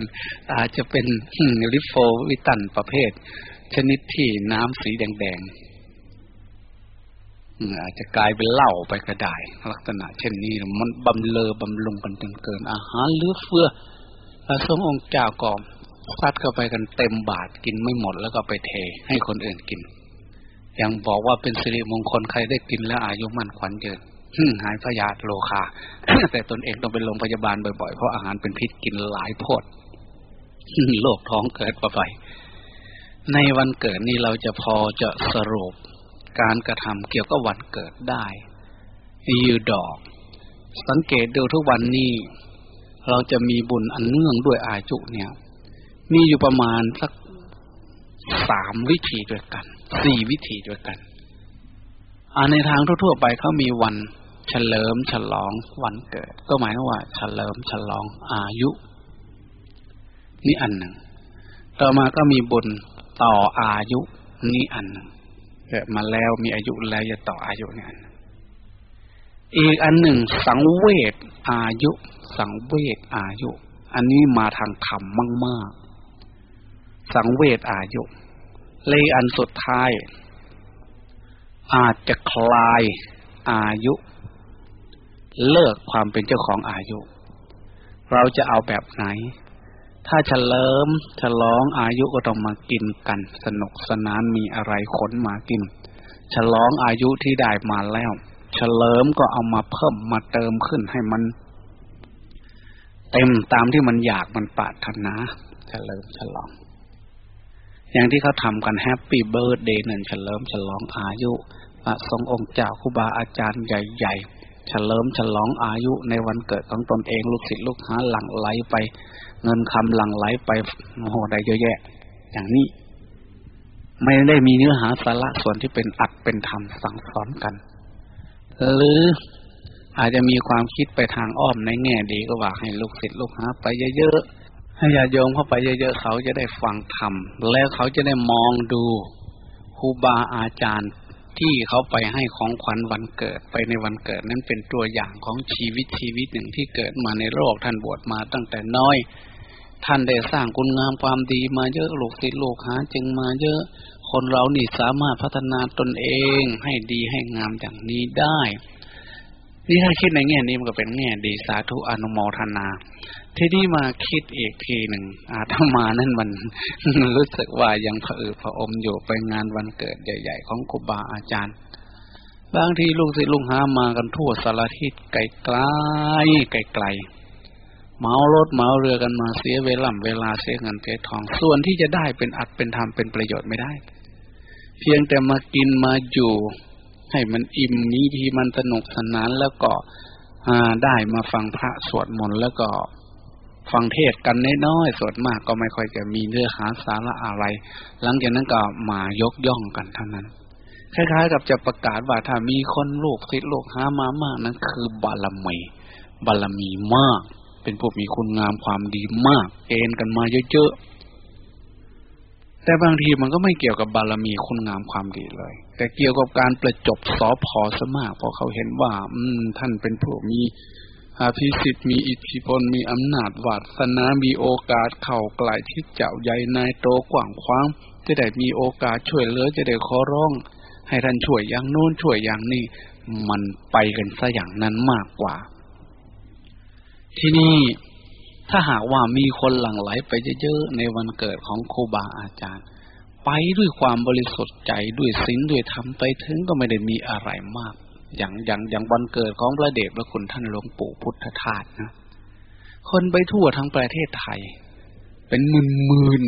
อาจจะเป็นลิฟโฟวิตันประเภท ชนิดที่น้ำสีแดงๆ อาจจะกลายเป็นเหล้าไปก็ได้ ลักษณะ เช่นนี้มันบำเลอบำรุงกันจนเกิน อาหารเลือเฟือพระสงฆ์องค์เจ้าก็ซัดเข้าไปกันเต็มบาทกินไม่หมดแล้วก็ไปเทให้คนอื่นกิน ยังบอกว่าเป็นสิริมงคลใครได้กินแล้วอายุมั่นขวัญยืนหายพยาธิโลคาแต่ตนเองต้องไปโรงพยาบาลบ่อยๆ เพราะอาหารเป็นพิษกินหลายโพดโรคท้องเกิดไป ในวันเกิดนี้เราจะพอจะสรุป การกระทำเกี่ยวกับวันเกิดได้ยืดอก สังเกตดูทุกวันนี้ เราจะมีบุญอันเนื่องด้วยอายุเนี่ย มีอยู่ประมาณสักสามวิธีด้วยกันสี่วิธีด้วยกันอาในทางทั่วๆไปเขามีวันเฉลิมฉลองวันเกิด ก็หมายว่าเฉลิมฉลองอายุ นี่อันหนึ่ง ต่อมาก็มีบุญต่ออายุ นี่อันหนึ่ง เกิดมาแล้วมีอายุแล้วจะต่ออายุเนี่ยอีกอันหนึ่ง สังเวชอายุ สังเวชอายุ อันนี้มาทางธรรมมาก ๆ สังเวชอายุ เลยอันสุดท้าย อาจจะคลายอายุ เลิกความเป็นเจ้าของอายุ เราจะเอาแบบไหน ถ้าเฉลิมฉลองอายุก็ต้องมากินกัน สนุกสนานมีอะไรขนมากิน ฉลองอายุที่ได้มาแล้ว เฉลิมก็เอามาเพิ่มมาเติมขึ้นให้มัน เต็มตามที่มันอยากมันปรารถนาเฉลิมฉลอง อย่างที่เขาทำกัน Happy Birthday หนึ่งเฉลิมฉลองอายุพระทรงองค์เจ้าครูบาอาจารย์ใหญ่ๆเฉลิมฉลองอายุในวันเกิดของตนเองลูกศิษย์ลูกหาหลั่งไหลไป เงินคำหลั่งไหลไปโอ้โหได้เยอะแยะ อย่างนี้ ไม่ได้มีเนื้อหาสาระส่วนที่เป็นอัดเป็นธรรมสั่งสอนกัน หรืออาจจะมีความคิดไปทางอ้อมในแง่ดีก็ว่าให้ลูกศิษย์ลูกหาไปเยอะๆ ให้ญาติโยมเข้าไปเยอะๆ เขาจะได้ฟังธรรม แล้วเขาจะได้มองดูครูบาอาจารย์ที่เขาไปให้ของขวัญวันเกิดไปในวันเกิดนั้นเป็นตัวอย่างของชีวิตชีวิตหนึ่งที่เกิดมาในโลกท่านบวชมาตั้งแต่น้อย ท่านได้สร้างคุณงามความดีมาเยอะโลกศิษย์ลูกหาจึงมาเยอะ คนเรานี่สามารถพัฒนาตนเองให้ดีให้งามอย่างนี้ได้ นี่ถ้าคิดในแง่นี้มันก็เป็นแง่ดีสาธุอนุโมทนา ที่นี่มาคิดอีกทีหนึ่งอาตมานั่นมันรู้สึกว่ายังผอือผอมอยู่ไปงานวันเกิดใหญ่ ๆ ของครูบาอาจารย์บางทีลูกศิษย์ลุงหามากันทั่วสารทิศไกลๆไกลๆ เมารถเมาเรือกันมาเสียเวลาเวลาเสียเงินเสียทอง ส่วนที่จะได้เป็นอัดเป็นธรรมเป็นประโยชน์ไม่ได้ เพียงแต่มากินมาอยู่ ให้มันอิ่มนี้ที่มันสนุกสนานแล้วก็ได้มาฟังพระสวดมนต์แล้วก็ฟังเทศกันน้อยๆสวดมากก็ไม่ค่อยจะมีเนื้อหาสาระอะไร หลังจากนั้นก็มายกย่องกันเท่านั้น คล้ายๆ กับจะประกาศว่าถ้ามีคนลูกศิษย์ลูกหามามากนั้นคือบารมีบารมีมาก เป็นพวกมีคุณงามความดีมากเอนกันมาเยอะๆ แต่บางทีมันก็ไม่เกี่ยวกับบารมีคุณงามความดีเลย แต่เกี่ยวกับการประจบสอพอสมากเพราะเขาเห็นว่า อืม ท่านเป็นผู้มีอาภิสิทธิ์มีอิทธิพลมีอำนาจวาสนามีโอกาสเข่าไกลที่เจ้าใหญ่นายโตกว้างขวางจะได้มีโอกาสช่วยเหลือจะได้ขอร้อง ให้ท่านช่วยอย่างโน้นช่วยอย่างนี้ มันไปกันซะอย่างนั้นมากกว่า ที่นี่ถ้าหากว่ามีคนหลั่งไหลไปเยอะๆในวันเกิดของครูบาอาจารย์ ไปด้วยความบริสุทธิ์ใจด้วยศีลด้วยธรรมไปถึงก็ไม่ได้มีอะไรมาก อย่างอย่างอย่างวันเกิดของพระเดชพระคุณท่านหลวงปู่พุทธทาสนะคนไปทั่วทั้งประเทศไทย เป็นหมื่นหมื่น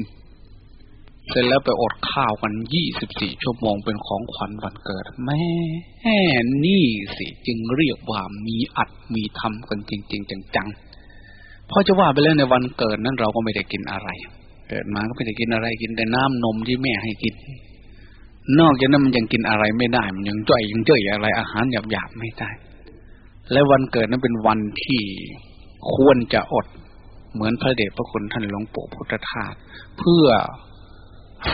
เสร็จแล้วไปอดข้าวกันยี่สิบสี่ชั่วโมงเป็นของขวัญวันเกิด แม่แห่นี่สิจึงเรียกว่ามีอัดมีทำกันจริงๆจังๆพอจะว่าไปแล้วในวันเกิดนั้นเราก็ไม่ได้กินอะไร เกิดมาก็ไม่ได้กินอะไรกินแต่น้ำนมที่แม่ให้กิน นอกจากนั้นมันยังกินอะไรไม่ได้ มันยังจ่อยยังเจ่อยอะไรอาหารหยาบๆไม่ได้ และวันเกิดนั้นเป็นวันที่ควรจะอดเหมือนพระเดชพระคุณท่านหลวงปู่พุทธทาสเพื่อ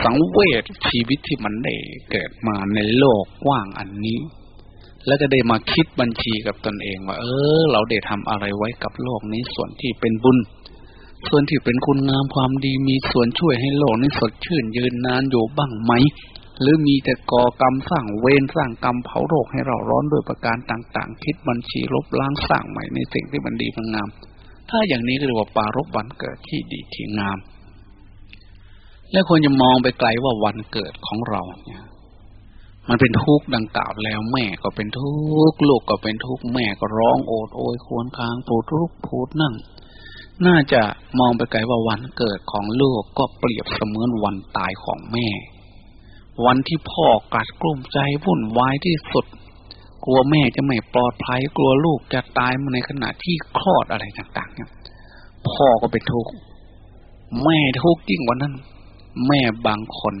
สังเวชชีวิตที่มันได้เกิดมาในโลกกว้างอันนี้ แล้วก็ได้มาคิดบัญชีกับตนเองว่า เออ เราได้ทำอะไรไว้กับโลกนี้ส่วนที่เป็นบุญ ส่วนที่เป็นคุณงามความดีมีส่วนช่วยให้โลกนี้สดชื่นยืนนานอยู่บ้างไหม หรือมีแต่ก่อกรรมสร้างเวรสร้างกรรมเผาโลกให้เราร้อนด้วยประการต่าง ๆ คิดบัญชีลบล้างสร้างใหม่ในสิ่งที่มันดีมันงาม ถ้าอย่างนี้ก็เรียกว่าปารบวันเกิดที่ดีที่งาม และควรจะมองไปไกลว่าวันเกิดของเราเนี่ยมันเป็นทุกข์ดังกล่าวแล้วแม่ก็เป็นทุกข์ลูกก็เป็นทุกข์แม่ก็ร้องโอดโอยควรคางปูดรุกพูดนั่ง น่าจะมองไปไกลว่าวันเกิดของลูกก็เปรียบเสมือนวันตายของแม่ วันที่พ่อกัดกลุ้มใจวุ่นวายที่สุด กลัวแม่จะไม่ปลอดภัยกลัวลูกจะตายมาในขณะที่คลอดอะไรต่าง ๆ เนี่ย พ่อก็เป็นทุกข์แม่ทุกข์ยิ่งกว่านั้น แม่บางคน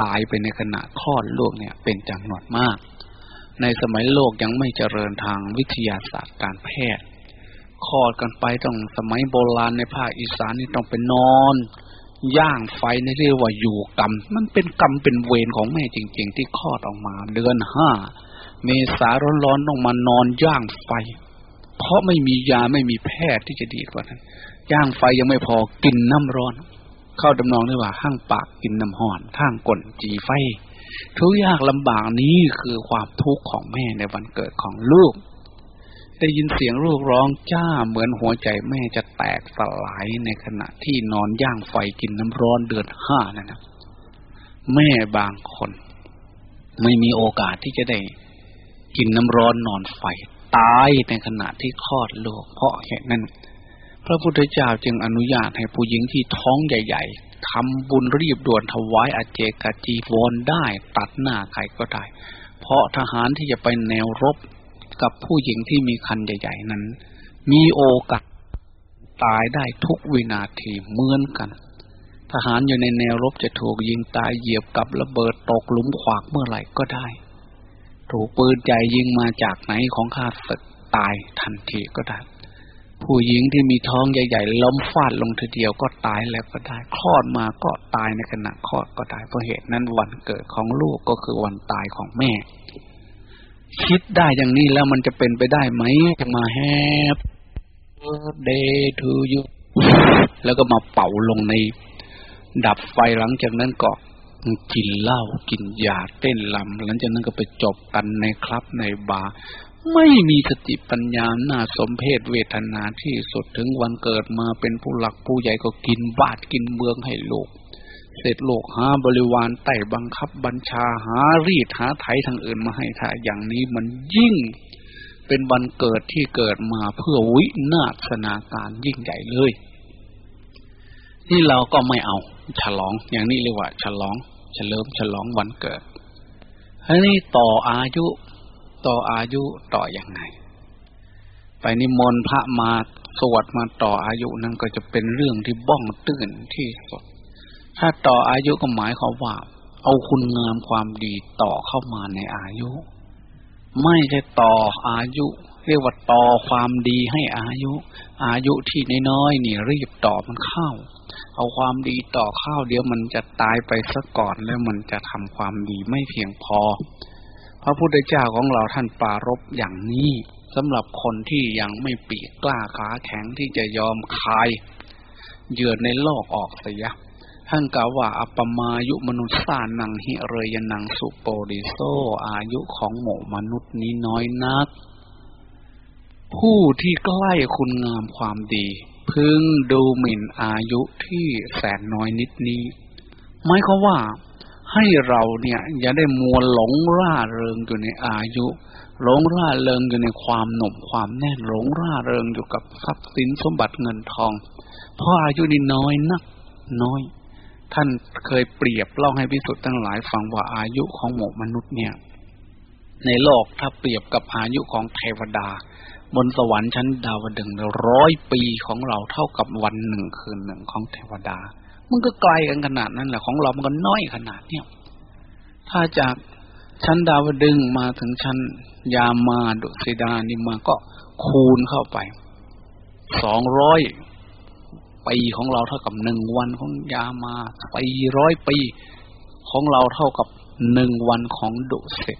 ตายไปในขณะคลอดลูกเนี่ย เป็นจำนวนมาก ในสมัยโลกยังไม่เจริญทางวิทยาศาสตร์การแพทย์คลอดกันไปต้องสมัยโบราณในภาคอีสานนี่ต้องไปนอน ย่างไฟในเรียกว่าอยู่กรรม มันเป็นกรรมเป็นเวรของแม่จริง ๆ ที่คลอดออกมา เดือนห้าเมษาร้อนๆต้องมานอนย่างไฟ เพราะไม่มียาไม่มีแพทย์ที่จะดีกว่านั้น ย่างไฟยังไม่พอกินน้ำร้อน เข้าดำนองได้ว่าห้างปากกินน้ำห่อนทางก่นจีไฟ ทุกยากลำบากนี้คือความทุกข์ของแม่ในวันเกิดของลูก ได้ยินเสียงลูกร้องจ้าเหมือนหัวใจแม่จะแตกสลายในขณะที่นอนย่างไฟกินน้ำร้อนเดือนห้านั่นนะแม่บางคน ไม่มีโอกาสที่จะได้กินน้ำร้อนนอนไฟ ตายในขณะที่คลอดลูกเพราะเหตุนั้น พระพุทธเจ้าจึงอนุญาตให้ผู้หญิงที่ท้องใหญ่ๆทำบุญรีบด่วนถวายอาเจกจีวรได้ตัดหน้าใครก็ได้ เพราะทหารที่จะไปแนวรบกับผู้หญิงที่มีคันใหญ่ ๆนั้น มีโอกาสตายได้ทุกวินาทีเหมือนกัน ทหารอยู่ในแนวรบจะถูกยิงตายเหยียบกับระเบิดตกหลุมขวากเมื่อไหร่ก็ได้ ถูกปืนใหญ่ยิงมาจากไหนของข้าศึกตายทันทีก็ได้ ผู้หญิงที่มีท้องใหญ่ ๆ ล้มฟาดลงทีเดียวก็ตายแล้วก็ได้ คลอดมาก็ตายในขณะคลอดก็ได้เพราะเหตุนั้นวันเกิดของลูกก็คือวันตายของแม่ คิดได้อย่างนี้แล้วมันจะเป็นไปได้ไหมจะมาแฮปเดย์ทูยูแล้วก็มาเป่าลงใน ดับไฟหลังจากนั้นก็กินเหล้ากินยาเต้นลำหลังจากนั้นก็ไปจบกันในคลับในบาร์ ไม่มีสติปัญญาหน้าสมเพศเวทนาที่สุดถึงวันเกิดมาเป็นผู้หลักผู้ใหญ่ก็กินบาทกินเมืองให้โลก เสร็จโลกหาบริวารไต่บังคับบัญชาหารีดหาไถทางอื่นมาให้ถ้าอย่างนี้มันยิ่งเป็นวันเกิดที่เกิดมาเพื่อวินาศนาการยิ่งใหญ่เลยนี่เราก็ไม่เอา ฉลอง อย่างนี้เรียกว่า ฉลอง เฉลิมฉลองวันเกิดอันนี้ต่ออายุ ต่ออายุต่ออยังไง ไปนิมนต์พระมาสวดมาต่ออายุนั่นก็จะเป็นเรื่องที่บ้องตื่นที่สุดถ้าต่ออายุก็หมายความว่า เอาคุณงามความดีต่อเข้ามาในอายุ ไม่ใช่ต่ออายุ เรียกว่าต่อความดีให้อายุ อายุที่น้อยๆนี่รีบต่อมันเข้า เอาความดีต่อเข้าเดี๋ยวมันจะตายไปซะก่อนแล้วมันจะทำความดีไม่เพียงพอ พระพุทธเจ้าของเราท่านปารบอย่างนี้สำหรับคนที่ยังไม่ปีกกล้าขาแข็งที่จะยอมคายเหยื่อในโลกออกเสียท่านกล่าวว่าอัปมายุมนุษย์สานังหิเรยนังสุโปดิโซ อายุของหมู่มนุษย์นี้น้อยนัก ผู้ที่ใกล้คุณงามความดี พึงดูหมิ่นอายุที่แสนน้อยนิดนี้หมายความว่า ให้เราเนี่ย อย่าได้มัวหลงร่าเริงอยู่ในอายุ หลงร่าเริงอยู่ในความหนุ่มความแน่นหลงร่าเริงอยู่กับทรัพย์สินสมบัติเงินทอง เพราะอายุนี่น้อยนักน้อย ท่านเคยเปรียบเล่าให้พิสุทธ์ทั้งหลายฟังว่าอายุของหมู่มนุษย์เนี่ย ในโลกถ้าเปรียบกับอายุของเทวดา บนสวรรค์ชั้นดาวดึงร้อยปีของเราเท่ากับวันหนึ่งคืนหนึ่งของเทวดา มันก็ไกลกันขนาดนั้นแหละของเรามันก็น้อยขนาดเนี่ยถ้าจากชั้นดาวดึงมาถึงชั้นยามาดุสิดานี่มาก็คูณเข้าไปสองร้อยปีของเราเท่ากับหนึ่งวันของยามาปีร้อยปีของเราเท่ากับหนึ่งวันของดุสิต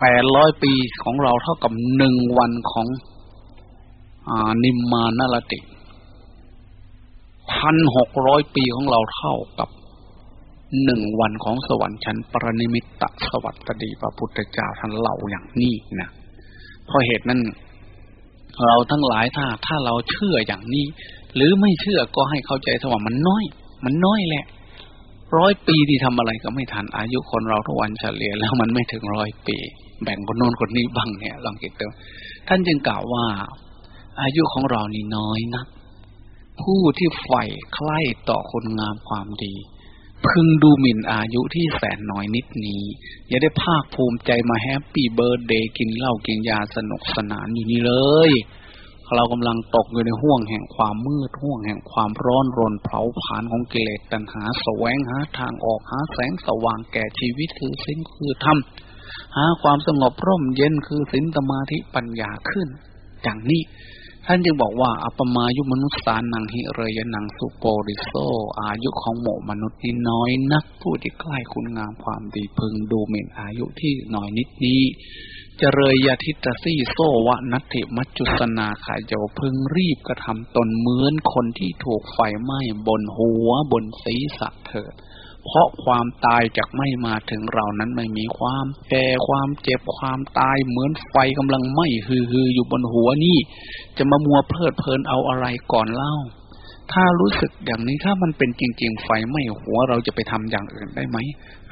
แปดร้อยปีของเราเท่ากับหนึ่งวันของอนิมมานารติ พันหกร้อยปีของเราเท่ากับหนึ่งวันของสวรรค์ชั้นปรนิมิตตสวัสดีพระพุทธเจ้าท่านเล่าอย่างนี้นะเพราะเหตุนั้นเราทั้งหลายถ้าถ้าเราเชื่ออย่างนี้ หรือไม่เชื่อก็ให้เข้าใจสว่ามันน้อย มันน้อยแหละร้อยปีที่ทำอะไรก็ไม่ทันอายุคนเราทุกวันเฉลี่ยแล้วมันไม่ถึงร้อยปี แบ่งคนโน้นคนนี้บ้างเนี่ยลองคิดดูท่านจึงกล่าวว่า อายุของเรานี่น้อยนัก ผู้ที่ใฝ่ใคร่ต่อคนงามความดี พึงดูหมิ่นอายุที่แสนน้อยนิดนี้ อย่าได้ภาคภูมิใจมา happy birthday กินเหล้ากินยาสนุกสนานอยู่นี่เลย เรากำลังตกอยู่ในห้วงแห่งความมืดห้วงแห่งความร้อนรนเผาผลาญของกิเลสตัณหาแสวงหาทางออกหาแสงสว่างแก่ชีวิตคือศีลคือธรรมหาความสงบร่มเย็นคือศีลสมาธิปัญญาขึ้น อย่างนี้ ท่านจึงบอกว่า อัปปมายุมนุสสานังหิเฬยยะ นังสุโปริโส อายุของหมมนุษย์นี่น้อยนัก ผู้ที่ใกล้คุณงามความดีพึงดูหมิ่นอายุที่น้อยนิดนี้เจริญยาทิตซี่โซวะนัตถิมัจจุสนาขายโยพึงรีบกระทำตนเหมือนคนที่ถูกไฟไหม้บนหัวบนศีรษะเถิด เพราะความตายจากไม่มาถึงเรานั้นไม่มีความแก่ความเจ็บความตายเหมือนไฟกำลังไหม้ฮือฮืออยู่บนหัวนี่ จะมามัวเพลิดเพลินเอาอะไรก่อนเล่า ถ้ารู้สึกอย่างนี้ถ้ามันเป็นจริง ๆ ไฟไหม้หัวเราจะไปทำอย่างอื่นได้ไหม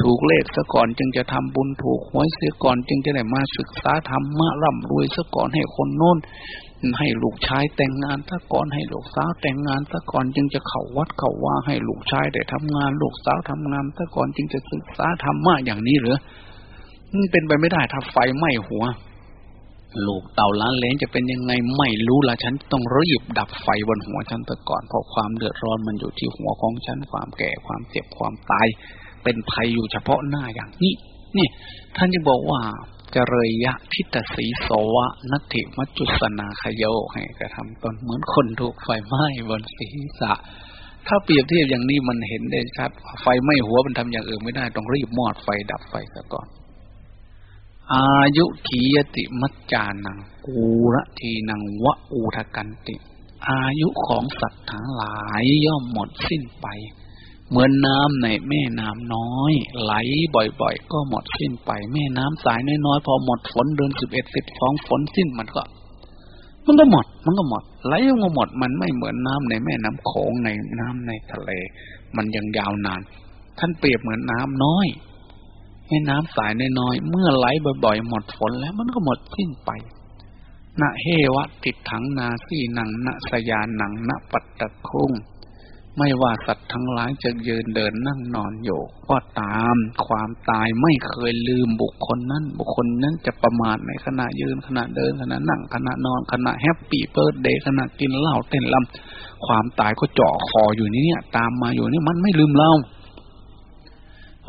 ถูกเลขซะก่อนจึงจะทำบุญถูกหวยเสียก่อนจึงจะได้มาศึกษาธรรมะร่ำรวยซะก่อนให้คนโน้น ให้ลูกชายแต่งงานซะก่อนให้ลูกสาวแต่งงานซะก่อนจึงจะเข้าวัดเข้าว่าให้ลูกชายได้ทำงาน ลูกสาวทำงานซะก่อนจึงจะศึกษาธรรมะอย่างนี้หรือมันเป็นไปไม่ได้ถ้าไฟไหม้หัว ลูกเต่าล้านเลนจะเป็นยังไงไม่รู้ละฉันต้องรีบดับไฟบนหัวฉันแต่ก่อนเพราะความเดือดร้อนมันอยู่ที่หัวของฉันความแก่ความเจ็บความตาย เป็นภัยอยู่เฉพาะหน้าอย่างนี้นี่ท่านจะบอกว่า จเรยยะทิตสีโสวะนัตถิมัจจุสนาขยโยให้กระทำตนเหมือนคนถูกไฟไหม้บนศีรษะ ถ้าเปรียบเทียบอย่างนี้มันเห็นได้ชัดไฟไหม้หัวมันทำอย่างอื่นไม่ได้ ต้องรีบมอดไฟดับไฟซะก่อน อายุขียติมัจจานังกูระทีนังวะอูทกันติ อายุของสัตว์ทั้งหลายย่อมหมดสิ้นไป เหมือนน้ำในแม่น้ำน้อย ไหลบ่อยๆ ก็หมดสิ้นไป แม่น้ำสายน้อยๆ พอหมดฝนเดือนสิบเอ็ดสิบสองฝนสิ้นมันก็ มันก็หมด มันก็หมด ไหลลงมาหมด มันไม่เหมือนน้ำในแม่น้ำโขงในน้ำในทะเล มันยังยาวนาน ท่านเปรียบเหมือนน้ำน้อย แม่น้ำสายน้อยๆ เมื่อไหลบ่อยๆ หมดฝนแล้วมันก็หมดสิ้นไปนะ เหวะติฏฐังนาสีนัง นะ สะยานัง นะ ปัตถะคุง ไม่ว่าสัตว์ทั้งหลายจะยืนเดินนั่งนอนอยู่ก็ตามความตายไม่เคยลืมบุคคลนั้น บุคคลนั้นจะประมาทในขณะยืนขณะเดินขณะนั่งขณะนอนขณะ happy birthday ขณะกินเหล้าเต้นลำความตายก็เจาะคออยู่นี่เนี่ย ตามมาอยู่นี่มันไม่ลืมเรา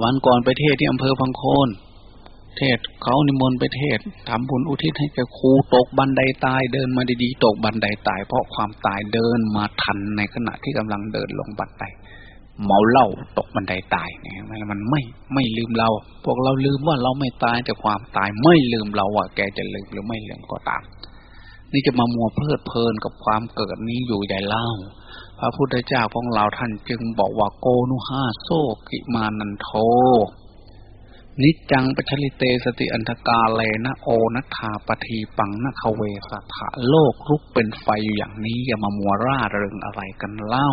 วันก่อนไปเทศที่อำเภอพังโคน เทศเขานิมนต์ไปเทศทำบุญอุทิศให้แกครูตกบันไดตายเดินมาดีๆตกบันไดตาย เพราะความตายเดินมาทันในขณะที่กำลังเดินลงบันไดเมาเหล้าตกบันไดตายเนี่ยมันไม่ไม่ลืมเรา พวกเราลืมว่าเราไม่ตายแต่ความตายไม่ลืมเราอะแกจะลืมหรือไม่ลืมก็ตาม นี่จะมามัวเพลิดเพลินกับความเกิดนี้อยู่ใหญ่เล่า พระพุทธเจ้าของเราท่านจึงบอกว่าโกนุฮาโซกิมานันโท นิจังปัชลิเตสติอันธกาเลนะโอนัทาปทีปังนะคเวสัทะโลกลุกเป็นไฟอยู่อย่างนี้อย่ามามัวร่าเริงอะไรกันเล่า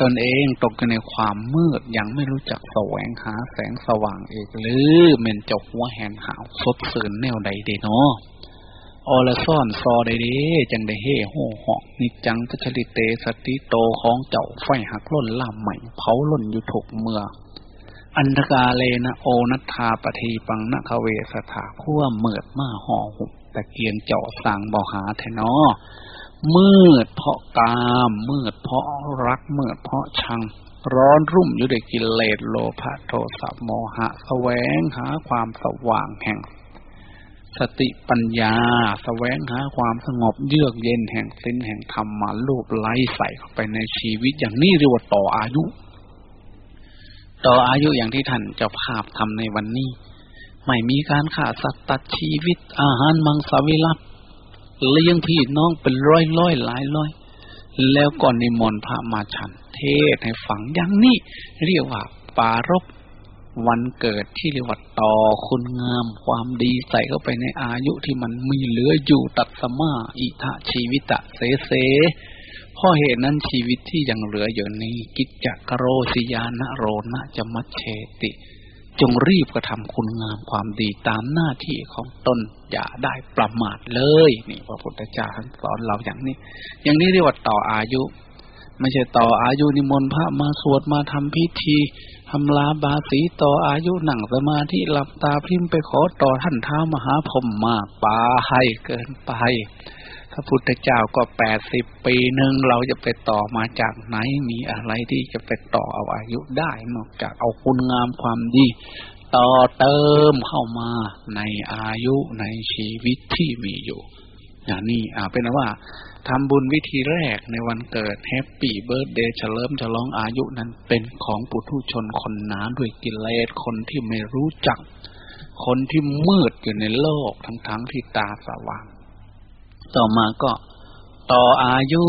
ตนเองตกอยู่ในความมืดยังไม่รู้จักแสวงหาแสงสว่างเอกหรือเมนจกหัวแหงหาวสดสื่นแนวใดเดเนาะออละซ่อนซอได้เดจังได้เฮ่โหหอกนิจังปัชลิเตสติโตของเจ้าไฟหักล้นล่ามใหม่เผาล้นอยู่ถูกเมือง อันธกาเลนะโอนัทาปทีปังนะคเวสถาขั้วเมิดมาห่อหุบตะเกียงเจาะสั่งบอหาแทนอมืดเพราะกามมืดเพราะรักมืดเพราะชัง ร้อนรุ่มอยู่ด้วยกิเลสโลภะโทสะโมหะแสวงหาความสว่างแห่ง สติปัญญาสแสวงหาความสงบเยือกเย็นแห่งสิ้นแห่งธรรมมาลูบไล่ใส่เข้าไปในชีวิตอย่างนี้เรียกว่าต่ออายุ ต่ออายุอย่างที่ท่านเจ้าภาพทำในวันนี้ ไม่มีการฆ่าสัตว์ตัดชีวิต อาหารมังสวิรัตเลี้ยงพี่น้องเป็นร้อยร้อยหลายร้อย แล้วก่อนนิมนต์พระมาฉัน เทศให้ฝังอย่างนี้เรียกว่าปารบวันเกิดที่เรียกว่าต่อคุณงามความดีใส่เข้าไปในอายุที่มันมีเหลืออยู่ตัดสมาอิทะชีวิตะเสเส ราะเหตุนั้นชีวิตที่ยังเหลืออยู่นี้ กิจจกโรสิยานะโรนะจมัชเชติ จงรีบกระทำคุณงามความดีตามหน้าที่ของตนอย่าได้ประมาทเลย นี่พระพุทธเจ้าท่านสอนเราอย่างนี้ อย่างนี้เรียกว่าต่ออายุ ไม่ใช่ต่ออายุนิมนต์พระมาสวดมาทำพิธีทำลาบาสีต่ออายุหนังสมาธิหลับตาพิมพ์ไปขอต่อท่านท้ามหาพรหมมาปาให้เกินไป พระพุทธเจ้าก็แปดสิบปีหนึ่งเราจะไปต่อมาจากไหนมีอะไรที่จะไปต่อเอาอายุได้นอกจากเอาคุณงามความดีต่อเติมเข้ามาในอายุในชีวิตที่มีอยู่อย่างนี้อ่าเป็นว่าทำบุญวิธีแรกในวันเกิดแฮปปี้เบิร์ดเดย์เฉลิมฉลองอายุนั้นเป็นของปุถุชนคนหนาด้วยกิเลสคนที่ไม่รู้จัก คนที่มืดอยู่ในโลกทั้งๆทที่ตาสว่าง ต่อมาก็ต่ออายุ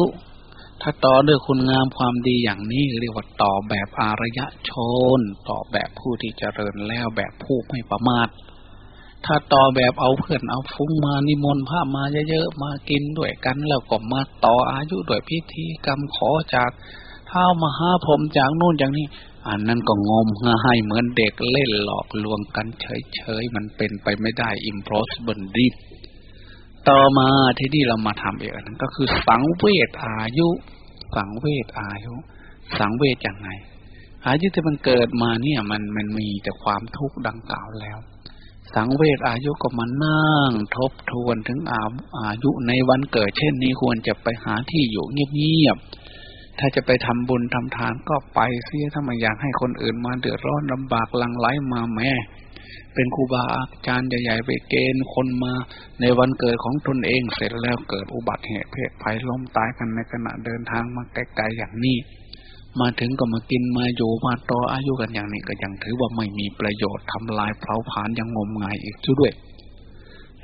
ถ้าต่อด้วยคุณงามความดีอย่างนี้เรียกว่าต่อแบบอารยชน ต่อแบบผู้ที่เจริญแล้วแบบผู้ไม่ประมาทถ้าต่อแบบเอาเพื่อนเอาฟุ้งมานิมนต์พระมาเยอะๆมากินด้วยกันแล้วก็มาต่ออายุด้วยพิธีกรรมขอจากเท้ามหาพรมจากโน่นจากนี้ อันนั้นก็งมง่ายเหมือนเด็กเล่นหลอกลวงกันเฉยๆ มันเป็นไปไม่ได้ impossible dream ต่อมาที่นี่เรามาทำอีกอันก็คือสังเวชอายุ สังเวชอายุ สังเวชอย่างไง อายุที่มันเกิดมาเนี่ย มันมันมีแต่ความทุกข์ดังกล่าวแล้ว สังเวชอายุก็มานั่งทบทวนถึงอาอายุในวันเกิด เช่นนี้ควรจะไปหาที่อยู่เงียบๆถ้าจะไปทำบุญทำทานก็ไปเสียถ้าไม่อยากให้คนอื่นมาเดือดร้อนลำบากลังไลมาแม่ เป็นครูบาอาจารย์ใหญ่ๆไปเกณฑ์คนมาในวันเกิดของตนเองเสร็จแล้วเกิดอุบัติเหตุเพศภัยล้มตายกันในขณะเดินทางมาไกลๆอย่างนี้ มาถึงก็มากินมาอยู่มาต่ออายุกันอย่างนี้ก็ยังถือว่าไม่มีประโยชน์ทำลายเผาผลาญยังงมงายอีกด้วย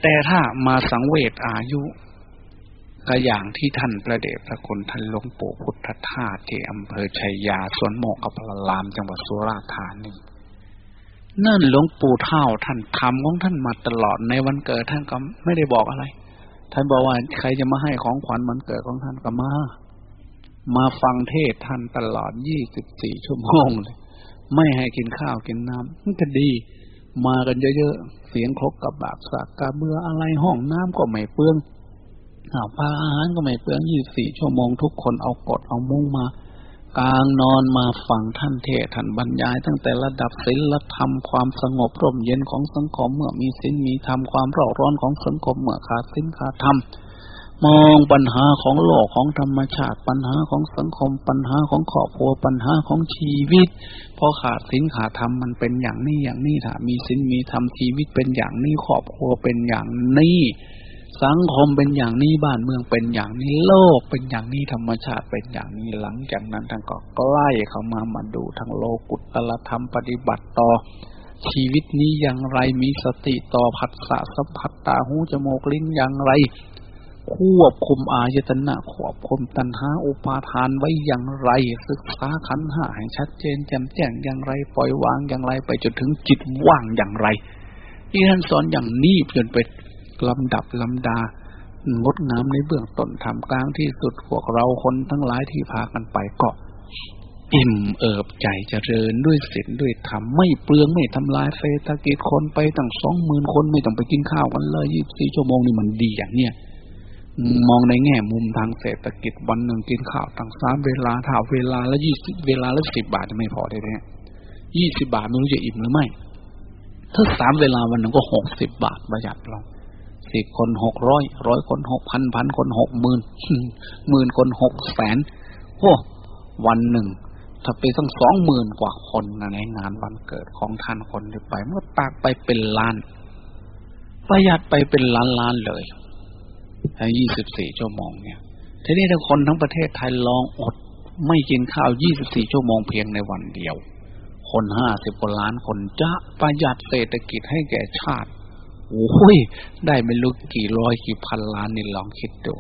แต่ถ้ามาสังเวชอายุก็อย่างที่ท่านประเดชพระคุณท่านหลวงปู่พุทธทาสที่อำเภอชัยยาสวนโมกอัปลามจังหวัดสุราษฎร์ธานี นั่นหลวงปู่เท่าท่านทำของท่านมาตลอดในวันเกิดท่านก็ไม่ได้บอกอะไร ท่านบอกว่าใครจะมาให้ของขวัญวันเกิดของท่านก็มา มาฟังเทศท่านตลอดยี่สิบสี่ชั่วโมงเลย ไม่ให้กินข้าวกินน้ำมันก็ดี มากันเยอะๆ เสียงครบกับบากสักกาเบืออะไรห้องน้ำก็ไม่เปลืองอาพาอาหารก็ไม่เปลืองยี่สี่ชั่วโมงทุกคนเอากดเอามุ้งมา กลางนอนมาฟังท่านเทศท่านบรรยาย ตั้งแต่ระดับศีลธรรมความสงบร่มเย็นของสังคมเมื่อมีศีลมีธรรมความร้อนร้อนของสังคมเมื่อขาดศีลขาดธรรมมองปัญหาของโลกของธรรมชาติปัญหาของสังคม ปัญหาของครอบครัวปัญหาของชีวิตพอขาดสินขาดธรรมมันเป็นอย่างนี้อย่างนี้ถ้ามีสินมีธรรมชีวิตเป็นอย่างนี้ครอบครัวเป็นอย่างนี้ สังคมเป็นอย่างนี้บ้านเมืองเป็นอย่างนี้โลกเป็นอย่างนี้ธรรมชาติเป็นอย่างนี้หลังจากนั้นท่านก็ใกล้เข้ามามาดูทางโลกุตตรธรรมปฏิบัติต่อ ชีวิตนี้อย่างไรมีสติต่อผัสสะสัมผัสตาหูจมูกลิ้นอย่างไร ควบคุมอายตนะควบคุมตัณหาอุปาทานไว้อย่างไร ศึกษาขันห้าให้ชัดเจนแจ่มแจ้งอย่างไร ปล่อยวางอย่างไรไปจนถึงจิตว่างอย่างไรที่ท่านสอนอย่างนี้จนไป ลำดับลำดางดงามในเบื้องต้นทำกลางที่สุดพวกเราคนทั้งหลายที่พากันไปก็อิ่มเอิบใจเจริญด้วยศีลด้วยธรรมไม่เปลืองไม่ทำลายเศรษฐกิจคนไปตั้งสองหมื่นคนไม่ต้องไปกินข้าวกันเลยยี่สิบสี่ชั่วโมงนี่มันดีอย่างเนี้ยมองในแง่มุมทางเศรษฐกิจวันหนึ่งกินข้าวตั้งสามเวลาถ้าเวลาละยี่สิบเวลาละสิบบาทจะไม่พอได้แน่ยี่สิบาทไม่รู้จะอิ่มหรือไม่ ถ้าสามเวลาวันหนึ่งก็หกสิบบาทประหยัดเรา สิบคนหกร้อยร้อยคนหกพันพันคนหกหมื่นหมื่นคนหกแสนโอ้วันหนึ่ง ถ้าไปตั้งสองหมื่นกว่าคนในงานวันเกิดของท่านคนที่ไป เมื่อตากไปเป็นล้าน ประหยัดไปเป็นล้านล้านเลยทั้งยี่สิบสี่ชั่วโมงเนี่ย ทีนี้ถ้าคนทั้งประเทศไทยลองอด ไม่กินข้าวยี่สิบสี่ชั่วโมงเพียงในวันเดียว คนห้าสิบกว่าล้านคนจะประหยัดเศรษฐกิจให้แก่ชาติ อ้ยได้ไม่รู้กี่ร้อยกี่พันล้านนี่ลองคิดดู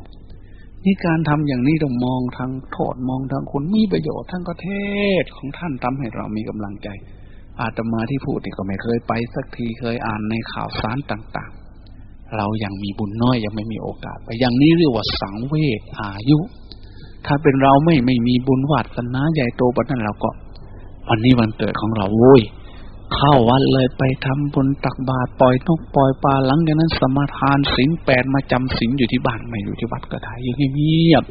นี่การทำอย่างนี้ต้องมองทางโทษมองทางคุณมีประโยชน์ทั้งประเทศของท่านทำให้เรามีกำลังใจ อาตมาที่พูดนี่ก็ไม่เคยไปสักทีเคยอ่านในข่าวสารต่าง ๆ เรายังมีบุญน้อยยังไม่มีโอกาสไปอย่างนี้เรียกว่าสังเวชอายุ ถ้าเป็นเราไม่ไม่มีบุญวัดสนาใหญ่โตปนั้นเราก็ วันนี้วันเกิดของเราโว้ย เข้าวัดเลยไปทำบุญตักบาตรปล่อยนกปล่อยปลาหลังจากนั้นสมาทานศีลแปดมาจำศีลอยู่ที่บ้านไม่อยู่ที่วัดก็ได้อยังเงียบ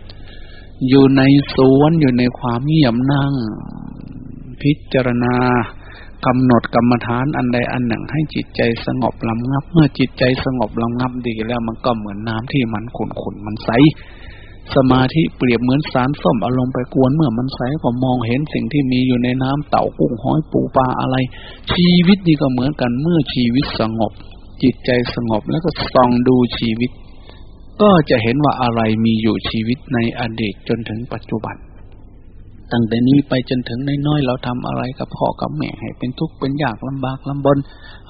อยู่ในสวนอยู่ในความเงียบนั่ง พิจารณากำหนดกรรมฐานอันใดอันหนึ่งให้จิตใจสงบลำงับ เมื่อจิตใจสงบลำงับดีแล้วมันก็เหมือนน้ำที่มันขุ่นขุนมันใส สมาธิเปรียบเหมือนสารส้มอารมณ์ไปกวนเมื่อมันใสก็มองเห็นสิ่งที่มีอยู่ในน้ำเต่ากุ้งหอยปูปลาอะไร ชีวิตนี่ก็เหมือนกันเมื่อชีวิตสงบ จิตใจสงบแล้วก็ส่องดูชีวิต ก็จะเห็นว่าอะไรมีอยู่ชีวิตในอดีตจนถึงปัจจุบัน ตั้งแต่นี้ไปจนถึงน้อยๆเราทำอะไรกับพ่อกับแม่ให้เป็นทุกข์เป็นยากลำบากลำบน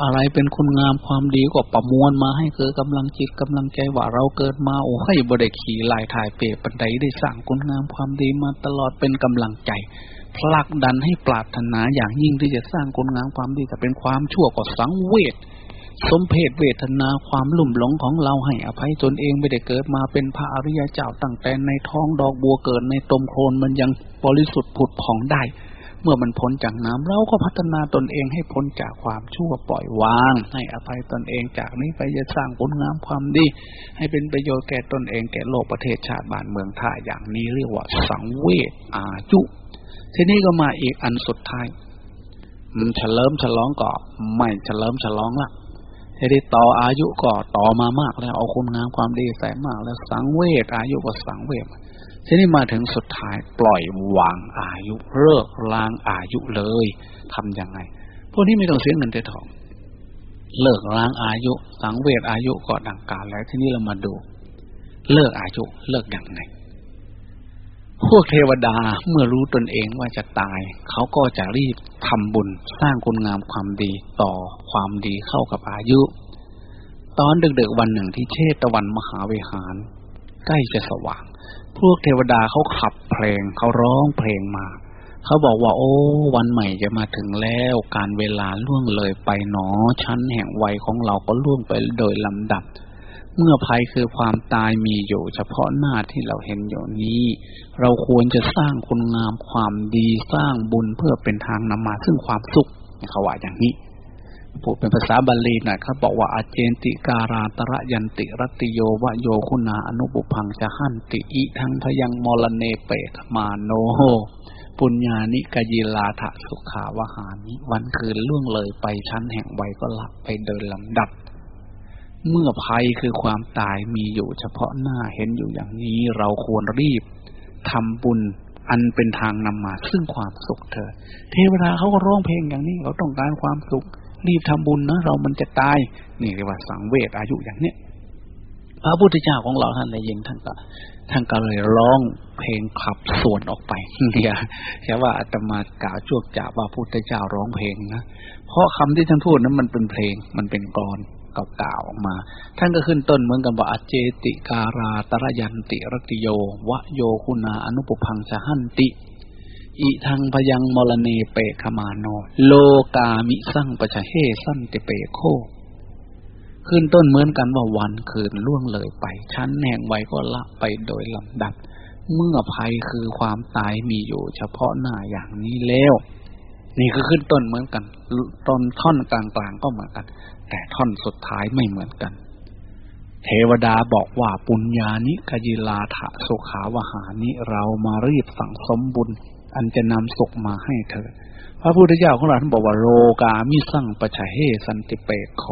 อะไรเป็นคุณงามความดีก็ประมวลมาให้เกิดกำลังจิตกำลังใจว่าเราเกิดมาโอ้ให้บริขี่ลายถ่ายเปรปันไดได้สร้างคุณงามความดีมาตลอดเป็นกำลังใจผลักดันให้ปรารถนาอย่างยิ่งที่จะสร้างคุณงามความดีแต่เป็นความชั่วก็สังเวช สมเพศเวทนาความลุ่มหลงของเราให้อภัยตนเองไม่ได้เกิดมาเป็นพระอริยเจ้าตั้งแต่ในท้องดอกบัวเกิดในตมโคลนมันยังบริสุทธิ์ผุดผ่องได้ เมื่อมันพ้นจากน้ำเราก็พัฒนาตนเองให้พ้นจากความชั่วปล่อยวาง ให้อภัยตนเองจากนี้ไปจะสร้างผลงามความดี ให้เป็นประโยชน์แก่ตนเองแก่โลกประเทศชาติบ้านเมืองท่าอย่างนี้เรียกว่าสังเวชอายุทีนี้ก็มาอีกอันสุดท้ายมันเฉลิมฉลองก็ไม่เฉลิมฉลองละ ทีนี้ต่ออายุก็ต่อมามากแล้วเอาคุณงามความดีใส่มากแล้วสังเวชอายุก็สังเวชทีนี้มาถึงสุดท้ายปล่อยวางอายุเลิกล้างอายุเลยทํำยังไง พวกนี้ไม่ต้องเสียเงินแต่ทอง เลิกล้างอายุ สังเวชอายุก็ดังกล่าวแล้วทีนี้เรามาดู เลิกอายุเลิกอย่างไง พวกเทวดาเมื่อรู้ตนเองว่าจะตาย เขาก็จะรีบทำบุญสร้างคุณงามความดีต่อความดีเข้ากับอายุ ตอนดึกๆวันหนึ่งที่เชตวันมหาวิหาร ใกล้จะสว่าง พวกเทวดาเขาขับเพลงเขาร้องเพลงมา เขาบอกว่า โอ้ วันใหม่จะมาถึงแล้ว การเวลาล่วงเลยไปหนอชั้นแห่งวัยของเราก็ล่วงไปโดยลำดับ เมื่อภัยคือความตายมีอยู่เฉพาะหน้าที่เราเห็นอยู่นี้ เราควรจะสร้างคุณงามความดีสร้างบุญเพื่อเป็นทางนำมาซึ่งความสุขเขาว่าอย่างนี้พูดเป็นภาษาบาลีหน่อยเขาบอกว่าอาเจนติการาตระยันติรติโยวะโยคุณาอนุบุพังจะหันติอิทั้งพยังมรเนเปกมาโนโหปุญญานิกยิลาทะสุขาวหานิวันคืนล่วงเลยไปชั้นแห่งไวก็หลับไปเดินลำดับ เมื่อภัยคือความตายมีอยู่เฉพาะหน้าเห็นอยู่อย่างนี้ เราควรรีบทำบุญอันเป็นทางนำมา ซึ่งความสุขเถิดเทวดาเขาก็ร้องเพลงอย่างนี้เขาต้องการความสุข รีบทำบุญนะเรามันจะตาย นี่เรียกว่าสังเวชอายุอย่างเนี้ยพระพุทธเจ้าของเราท่านได้ยินท่านก็ท่านก็เลยร้องเพลงขับสวนออกไปเดียแค่ว่าอาตมากล่าวจวกจ่าว่าพุทธเจ้าร้องเพลงนะเพราะคำที่ท่านพูดนั้นมันเป็นเพลงมันเป็นกร เก่าๆออกมา ท่านก็ขึ้นต้นเหมือนกันว่าอเจติการาตระยันติรติโยวะโยคุณาอนุปพังสหันติ อิทังพยังมรณีเปขมาโน โลกามิสั่งปะชะเฮสั้นติเปโค ขึ้นต้นเหมือนกันว่าวันคืนล่วงเลยไป ชั้นแห่งไว้ก็ละไปโดยลำดับ เมื่อภัยคือความตายมีอยู่เฉพาะหน้าอย่างนี้แล้ว นี่คือขึ้นต้นเหมือนกัน ต้นท่อนกลางๆก็เหมือนกัน แต่ท่อนสุดท้ายไม่เหมือนกัน เทวดาบอกว่าปุญญานิกยิลาถะสุขาวหานิเรามารีบสั่งสมบุญ อันจะนำสุขมาให้เธอ พระพุทธเจ้าของเราท่านบอกว่าโลกามิสั่งปะชะเฮสันติเปกโข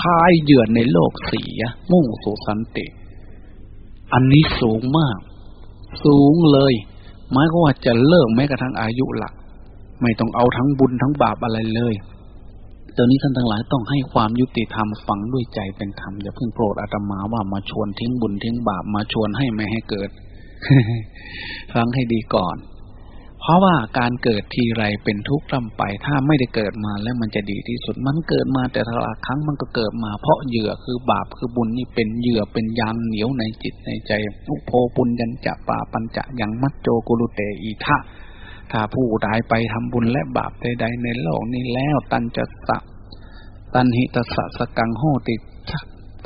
คลายเยือนในโลกเสียมุ่งสู่สันติ อันนี้สูงมาก สูงเลยหมายก็ว่าจะเลิกแม้กระทั่งอายุหลัก ไม่ต้องเอาทั้งบุญทั้งบาปอะไรเลยตอนนี้ท่านทั้งหลายต้องให้ความยุติธรรมฟังด้วยใจเป็นธรรมอย่าเพิ่งโกรธอาตมาว่ามาชวนทิ้งบุญทิ้งบาปมาชวนให้ไม่ให้เกิดฟังให้ดีก่อน เพราะว่าการเกิดทีไรเป็นทุกข์ร่ำไป ถ้าไม่ได้เกิดมาแล้วมันจะดีที่สุดมันเกิดมาแต่ละครั้งมันก็เกิดมา เพราะเหยื่อคือบาปคือบุญนี่เป็นเหยื่อเป็นยางเหนียวในจิตในใจอุโพปุญญัญจะปาปัญจะยังมัจโจกุลุเตอีทะ ถ้าผู้ใดไปทำบุญและบาปใดๆในโลกนี้แล้ว ตันจะสะตันหิตสะสกังโหติ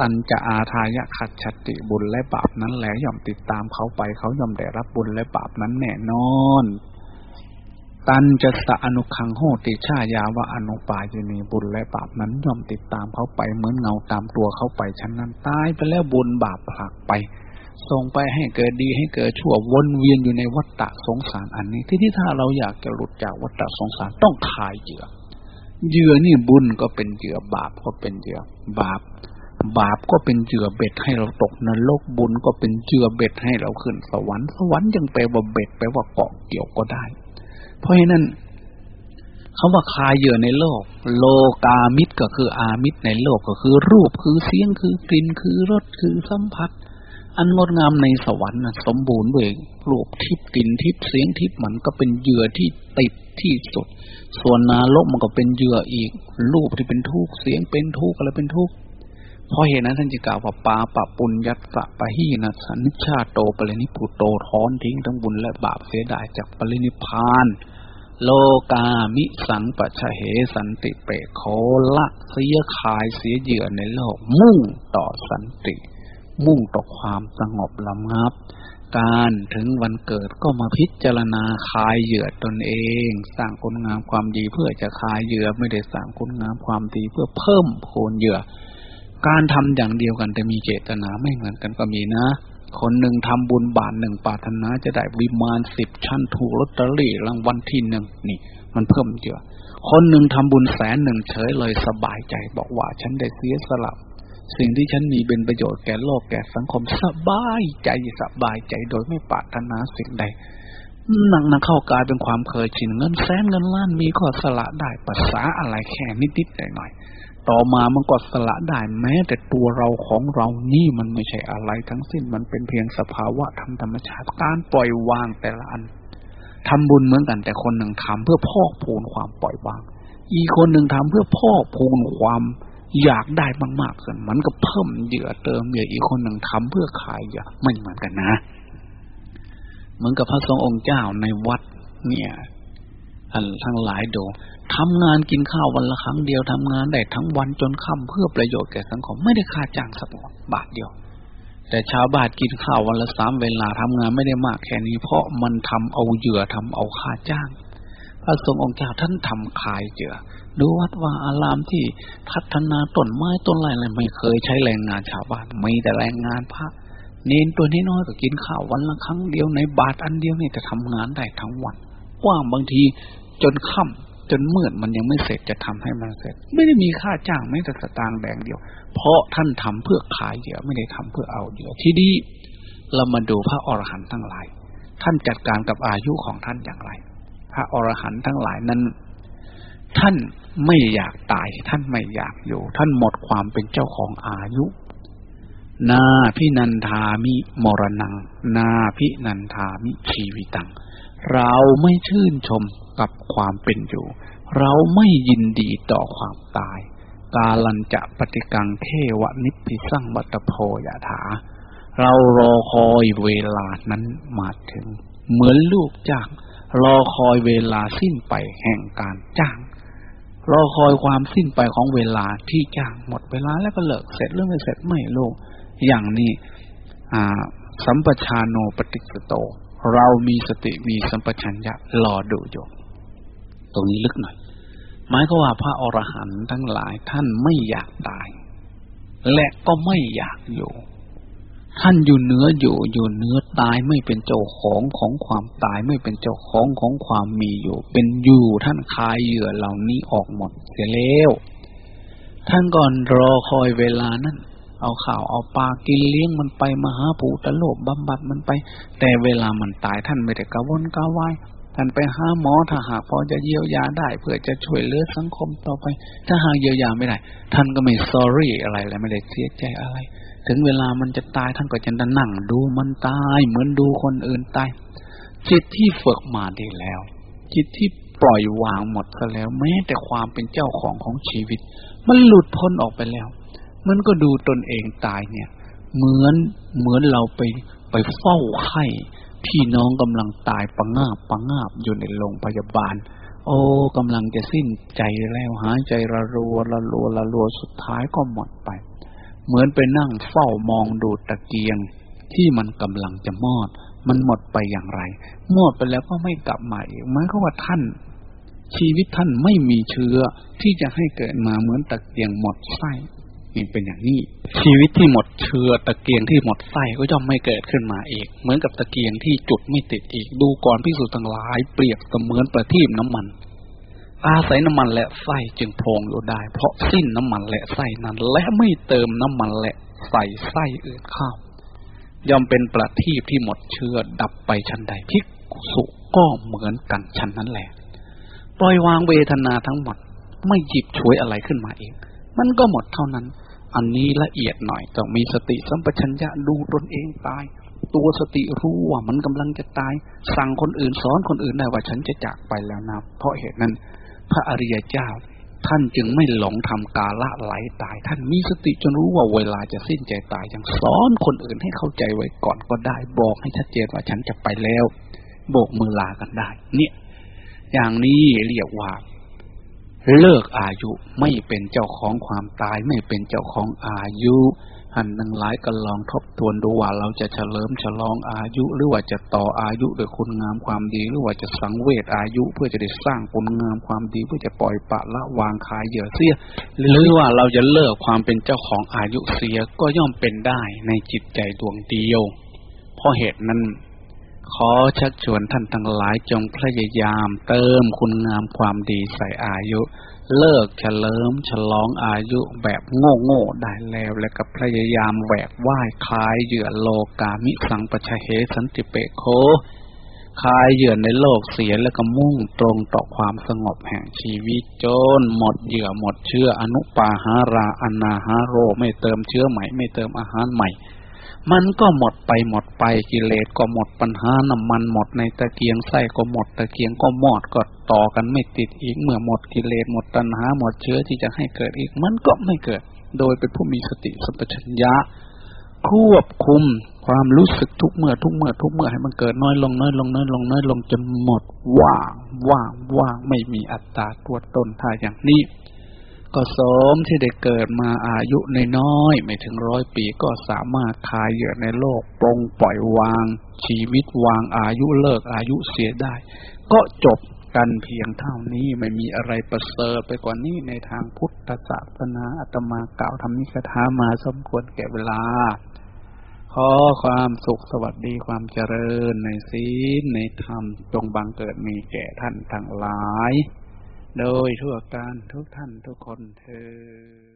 ตันจะอาทายะขัดฉติบุญและบาปนั้นแล้วย่อมติดตามเขาไปเขาย่อมได้รับบุญและบาปนั้นแน่นอน ตันจะสะอนุคังโหติชายาวะอนุปายนีบุญและบาปนั้นย่อมติดตามเขาไปเหมือนเงาตามตัวเขาไปฉันนั้นตายไปแล้วบุญบาปผลักไป ส่งไปให้เกิดดีให้เกิดชั่ววนเวียนอยู่ในวัฏฏะสงสารอันนี้ ที่ที่ถ้าเราอยากจะหลุดจากวัฏฏะสงสารต้องคายเหยื่อเหยื่อนี่บุญก็เป็นเหยื่อบาปก็เป็นเหยื่อบาป บาปก็เป็นเหยื่อเบ็ดให้เราตกนรกบุญก็เป็นเหยื่อเบ็ดให้เราขึ้น สวรรค์สวรรค์ยังแปลว่าเบ็ดแปลว่าเกาะเกี่ยวก็ได้ เพราะฉะนั้นคาว่าคายเหยื่อในโลก โลกามิตรก็คืออามิตรในโลกก็คือรูปคือเสียงคือกลิ่นคือรสคือสัมผัส อันงดงามในสวรรค์สมบูรณ์ด้วยรูปทิพย์กลิ่นทิพย์เสียงทิพย์มันก็เป็นเหยื่อที่ติดที่สุด ส่วนนาลกมันก็เป็นเหยื่ออีก รูปที่เป็นทุกข์เสียงเป็นทุกข์อะไรเป็นทุกข์เพราะเหตุนั้นท่านจะกล่าวว่าปาปะปุญญัตสะปะหีนัสันิชาโตปรินิพุโตทอนทิ้งทั้งบุญและบาปเสียดายจากปรินิพาน โลกามิสังปัชเหสันติเปโคละเสียขายเสียเหยื่อในโลกมุ่งต่อสันติ มุ่งต่อความสงบลำงับ การถึงวันเกิดก็มาพิจารณาคายเหยื่อตนเอง สร้างคุณงามความดีเพื่อจะคายเหยื่อไม่ได้สร้างคุณงามความดีเพื่อเพิ่มโพนเหยื่อ การทำอย่างเดียวกันแต่มีเจตนาไม่เหมือนกันก็มีนะ คนหนึ่งทำบุญบาทหนึ่งปาถนาจะได้วิมานสิบชั้นถูกลอตเตอรี่รางวัลที่หนึ่งนี่ มันเพิ่มเหยื่อคนหนึ่งทำบุญแสนหนึ่งเฉยเลยสบายใจบอกว่าฉันได้เสียสละ สิ่งที่ฉันมีเป็นประโยชน์แก่โลกแก่สังคมสบายใจสบายใจโดยไม่ปรารถนาสิ่งใดนั่งนั่งเข้ากลายเป็นความเคยชินเงินแสนเงินล้านมีก็สละได้ภาษาอะไรแค่นิดๆหน่อยต่อมามันก็สละได้แม้ แต่ตัวเราของเรานี่มันไม่ใช่อะไรทั้งสิ้นมันเป็นเพียงสภาวะธรรมธรรมชาติการปล่อยวางแต่ละอันทำบุญเหมือนกันแต่คนหนึ่งทำเพื่อพอกพูนความปล่อยวาง อีกคนหนึ่งทำเพื่อพอกพูนความ อยากได้มากๆส่วนมันก็เพิ่มเหยื่อเติมเหยื่ออีกคนหนึ่งทำเพื่อขายเหยื่อไม่เหมือนกันนะ เหมือนกับพระสงฆ์องค์เจ้าในวัด เนี่ยท่านทั้งหลายดูทำงานกินข้าววันละครั้งเดียวทำงานได้ทั้งวันจนค่ำเพื่อประโยชน์แก่สังคมไม่ได้ค่าจ้างสักบาทเดียว แต่ชาวบ้านกินข้าววันละสามเวลาทำงานไม่ได้มากแค่นี้เพราะมันทำเอาเหยื่อทำเอาค่าจ้าง พระสงฆ์องค์เจ้าท่านทำขายเหยื่อดูวัดว่าอารามที่พัฒนาต้นไม้ต้นไรอะไรไม่เคยใช้แรงงานชาวบ้านไม่แต่แรงงานพระเน้นตัวนี้น้อยก็กินข้าววันละครั้งเดียวในบาทอันเดียวนี่จะทำงานได้ทั้งวันว่างบางทีจนค่ำจนมืดมันยังไม่เสร็จจะทำให้มันเสร็จ ไม่ได้มีค่าจ้างไม่แต่สตางค์แดงเดียว เพราะท่านทำเพื่อขายเหยื่อไม่ได้ทำเพื่อเอาเหยื่อที่ดีเรามาดูพระอรหันต์ทั้งหลาย ท่านจัดการกับอายุของท่านอย่างไร พระอรหันต์ทั้งหลายนั้น ท่านไม่อยากตาย ท่านไม่อยากอยู่ ท่านหมดความเป็นเจ้าของอายุ นาพินันทามิมรณัง นาพินันทามิชีวิตัง เราไม่ชื่นชมกับความเป็นอยู่ เราไม่ยินดีต่อความตาย กาลันจะปฏิกังเทวนิพพิสังวัตโพยถา เรารอคอยเวลานั้นมาถึง เหมือนลูกจ้าง รอคอยเวลาสิ้นไปแห่งการจ้าง รอคอยความสิ้นไปของเวลาที่จ้างหมดเวลาแล้วก็เลิกเสร็จเรื่องไม่เสร็จไม่ลูกอย่างนี้อ่าสัมปชานโนปฏิสโต เรามีสติมีสัมปชัญญะรอดูอยู่ตรงนี้ลึกหน่อยหมายก็ว่าพระอรหันต์ทั้งหลายท่านไม่อยากตาย และก็ไม่อยากอยู่ ท่านอยู่เนื้ออยู่อยู่เนื้อตายไม่เป็นเจ้าของของความตายไม่เป็นเจ้าของของความมีอยู่ เป็นอยู่ท่านคายเหยื่อเหล่านี้ออกหมดเสียแล้ว ท่านก่อนรอคอยเวลานั้นเอาข่าวเอาปลากินเลี้ยงมันไปมหาภูตะโลบบำบัดมันไป แต่เวลามันตายท่านไม่ได้กระวนกระวายท่านไปหาหมอถ้าหากพอจะเยียวยาได้ เพื่อจะช่วยเหลือสังคมต่อไป ถ้าหากเยียวยาไม่ได้ ท่านก็ไม่ sorry อะไรเลยไม่ได้เสียใจอะไร ถึงเวลามันจะตายท่านก็จะนั่งดูมันตายเหมือนดูคนอื่นตายจิตที่ฝึกมาดีแล้ว จิตที่ปล่อยวางหมดซะแล้ว แม้แต่ความเป็นเจ้าของของชีวิต มันหลุดพ้นออกไปแล้ว มันก็ดูตนเองตายเนี่ย เหมือนเหมือนเราไปไปเฝ้าไข้พี่น้องกำลังตายปังงาบปังงาบอยู่ในโรงพยาบาล โอ้กำลังจะสิ้นใจแล้วหายใจระรัวระรัวระรัวสุดท้ายก็หมดไป เหมือนไปนั่งเฝ้ามองดูตะเกียง ที่มันกำลังจะมอด มันหมดไปอย่างไรมอดไปแล้วก็ไม่กลับมาอีกหมายก็ว่าท่าน ชีวิตท่านไม่มีเชื้อที่จะให้เกิดมาเหมือนตะเกียงหมดไส้นี่เป็นอย่างนี้ ชีวิตที่หมดเชื้อตะเกียงที่หมดไส้ก็ย่อมไม่เกิดขึ้นมาเองเหมือนกับตะเกียงที่จุดไม่ติดอีกดูก่อนพิสูจน์ทั้งหลายเปรียบเสมือนประทีปน้ำมัน อาศัยน้ำมันและไส้จึงโพงอยู่ได้ เพราะสิ้นน้ำมันและไส้นั้น และไม่เติมน้ำมันและใส่ไส้อื่นข้าวย่อมเป็นประทีปที่หมดเชื้อดับไปชั้นใดพิกสุก็เหมือนกันชั้นนั้นแหละปล่อยวางเวทนาทั้งหมด ไม่หยิบช่วยอะไรขึ้นมาเอง มันก็หมดเท่านั้น อันนี้ละเอียดหน่อยต้องมีสติสัมปชัญญะดูตนเองตาย ตัวสติรู้ว่ามันกำลังจะตาย สั่งคนอื่นสอนคนอื่นได้ว่าฉันจะจากไปแล้วนะเพราะเหตุนั้น พระอริยเจ้า ท่านจึงไม่หลงทำกาละไหลตาย ท่านมีสติจนรู้ว่าเวลาจะสิ้นใจตายยังสอนคนอื่นให้เข้าใจไว้ก่อนก็ได้ บอกให้ชัดเจนว่าฉันจะไปแล้ว โบกมือลากันได้ เนี่ย อย่างนี้เรียกว่า เลิกอายุไม่เป็นเจ้าของความตายไม่เป็นเจ้าของอายุ หันทั้งหลายก็ลองทบทวนดูว่าเราจะเฉลิมฉลองอายุหรือว่าจะต่ออายุด้วยคุณงามความดี หรือว่าจะสังเวชอายุเพื่อจะได้สร้างคุณงามความดีเพื่อจะปล่อยปะละวางขายเหยื่อเสีย หรือว่าเราจะเลิกความเป็นเจ้าของอายุเสียก็ย่อมเป็นได้ในจิตใจดวงเดียว เพราะเหตุนั้นขอชักชวนท่านทั้งหลายจงพยายามเติมคุณงามความดีใส่อายุ เลิกเฉลิมฉลองอายุแบบโง่โง่ได้แล้ว และกับพยายามแหวกว่ายคลายเหยื่อโลกามิสังปชเหสันติเปโคคลายเหยื่อในโลกเสียแล้วก็มุ่งตรงต่อความสงบแห่งชีวิตจน หมดเหยื่อหมดเชื้ออนุปาหาราอนาหาโร ไม่เติมเชื้อใหม่ ไม่เติมอาหารใหม่ มันก็หมดไปหมดไปกิเลสก็หมดปัญหาน้ำมันหมดในตะเกียงไส้ก็หมด ตะเกียงก็หมดก็ต่อกันไม่ติดอีกเมื่อหมดกิเลสหมดตัณหาหมดเชื้อที่จะให้เกิดอีกมันก็ไม่เกิด โดยเป็นผู้มีสติสัมปชัญญะควบคุมความรู้สึกทุกเมื่อทุกเมื่อทุกเมื่อให้มันเกิดน้อยลงน้อยลงน้อยลงน้อยลงจนหมดว่างว่างว่างไม่มีอัตตาตัวตนท่าอย่างนี้ ก็สมที่ได้เกิดมาอายุในน้อยไม่ถึงร้อยปีก็สามารถคายเหยื่อในโลกปรงปล่อยวาง ชีวิตวางอายุเลิกอายุเสียได้ ก็จบกันเพียงเท่านี้ไม่มีอะไรประเสริฐไปกว่านี้ในทางพุทธศาสนาอาตมากล่าวทำนิคถามาสมควรแก่เวลา ขอความสุขสวัสดีความเจริญในศีลในธรรมจงบังเกิดมีแก่ท่านทั้งหลาย โดยทั่วการทุกท่านทุกคนเธอ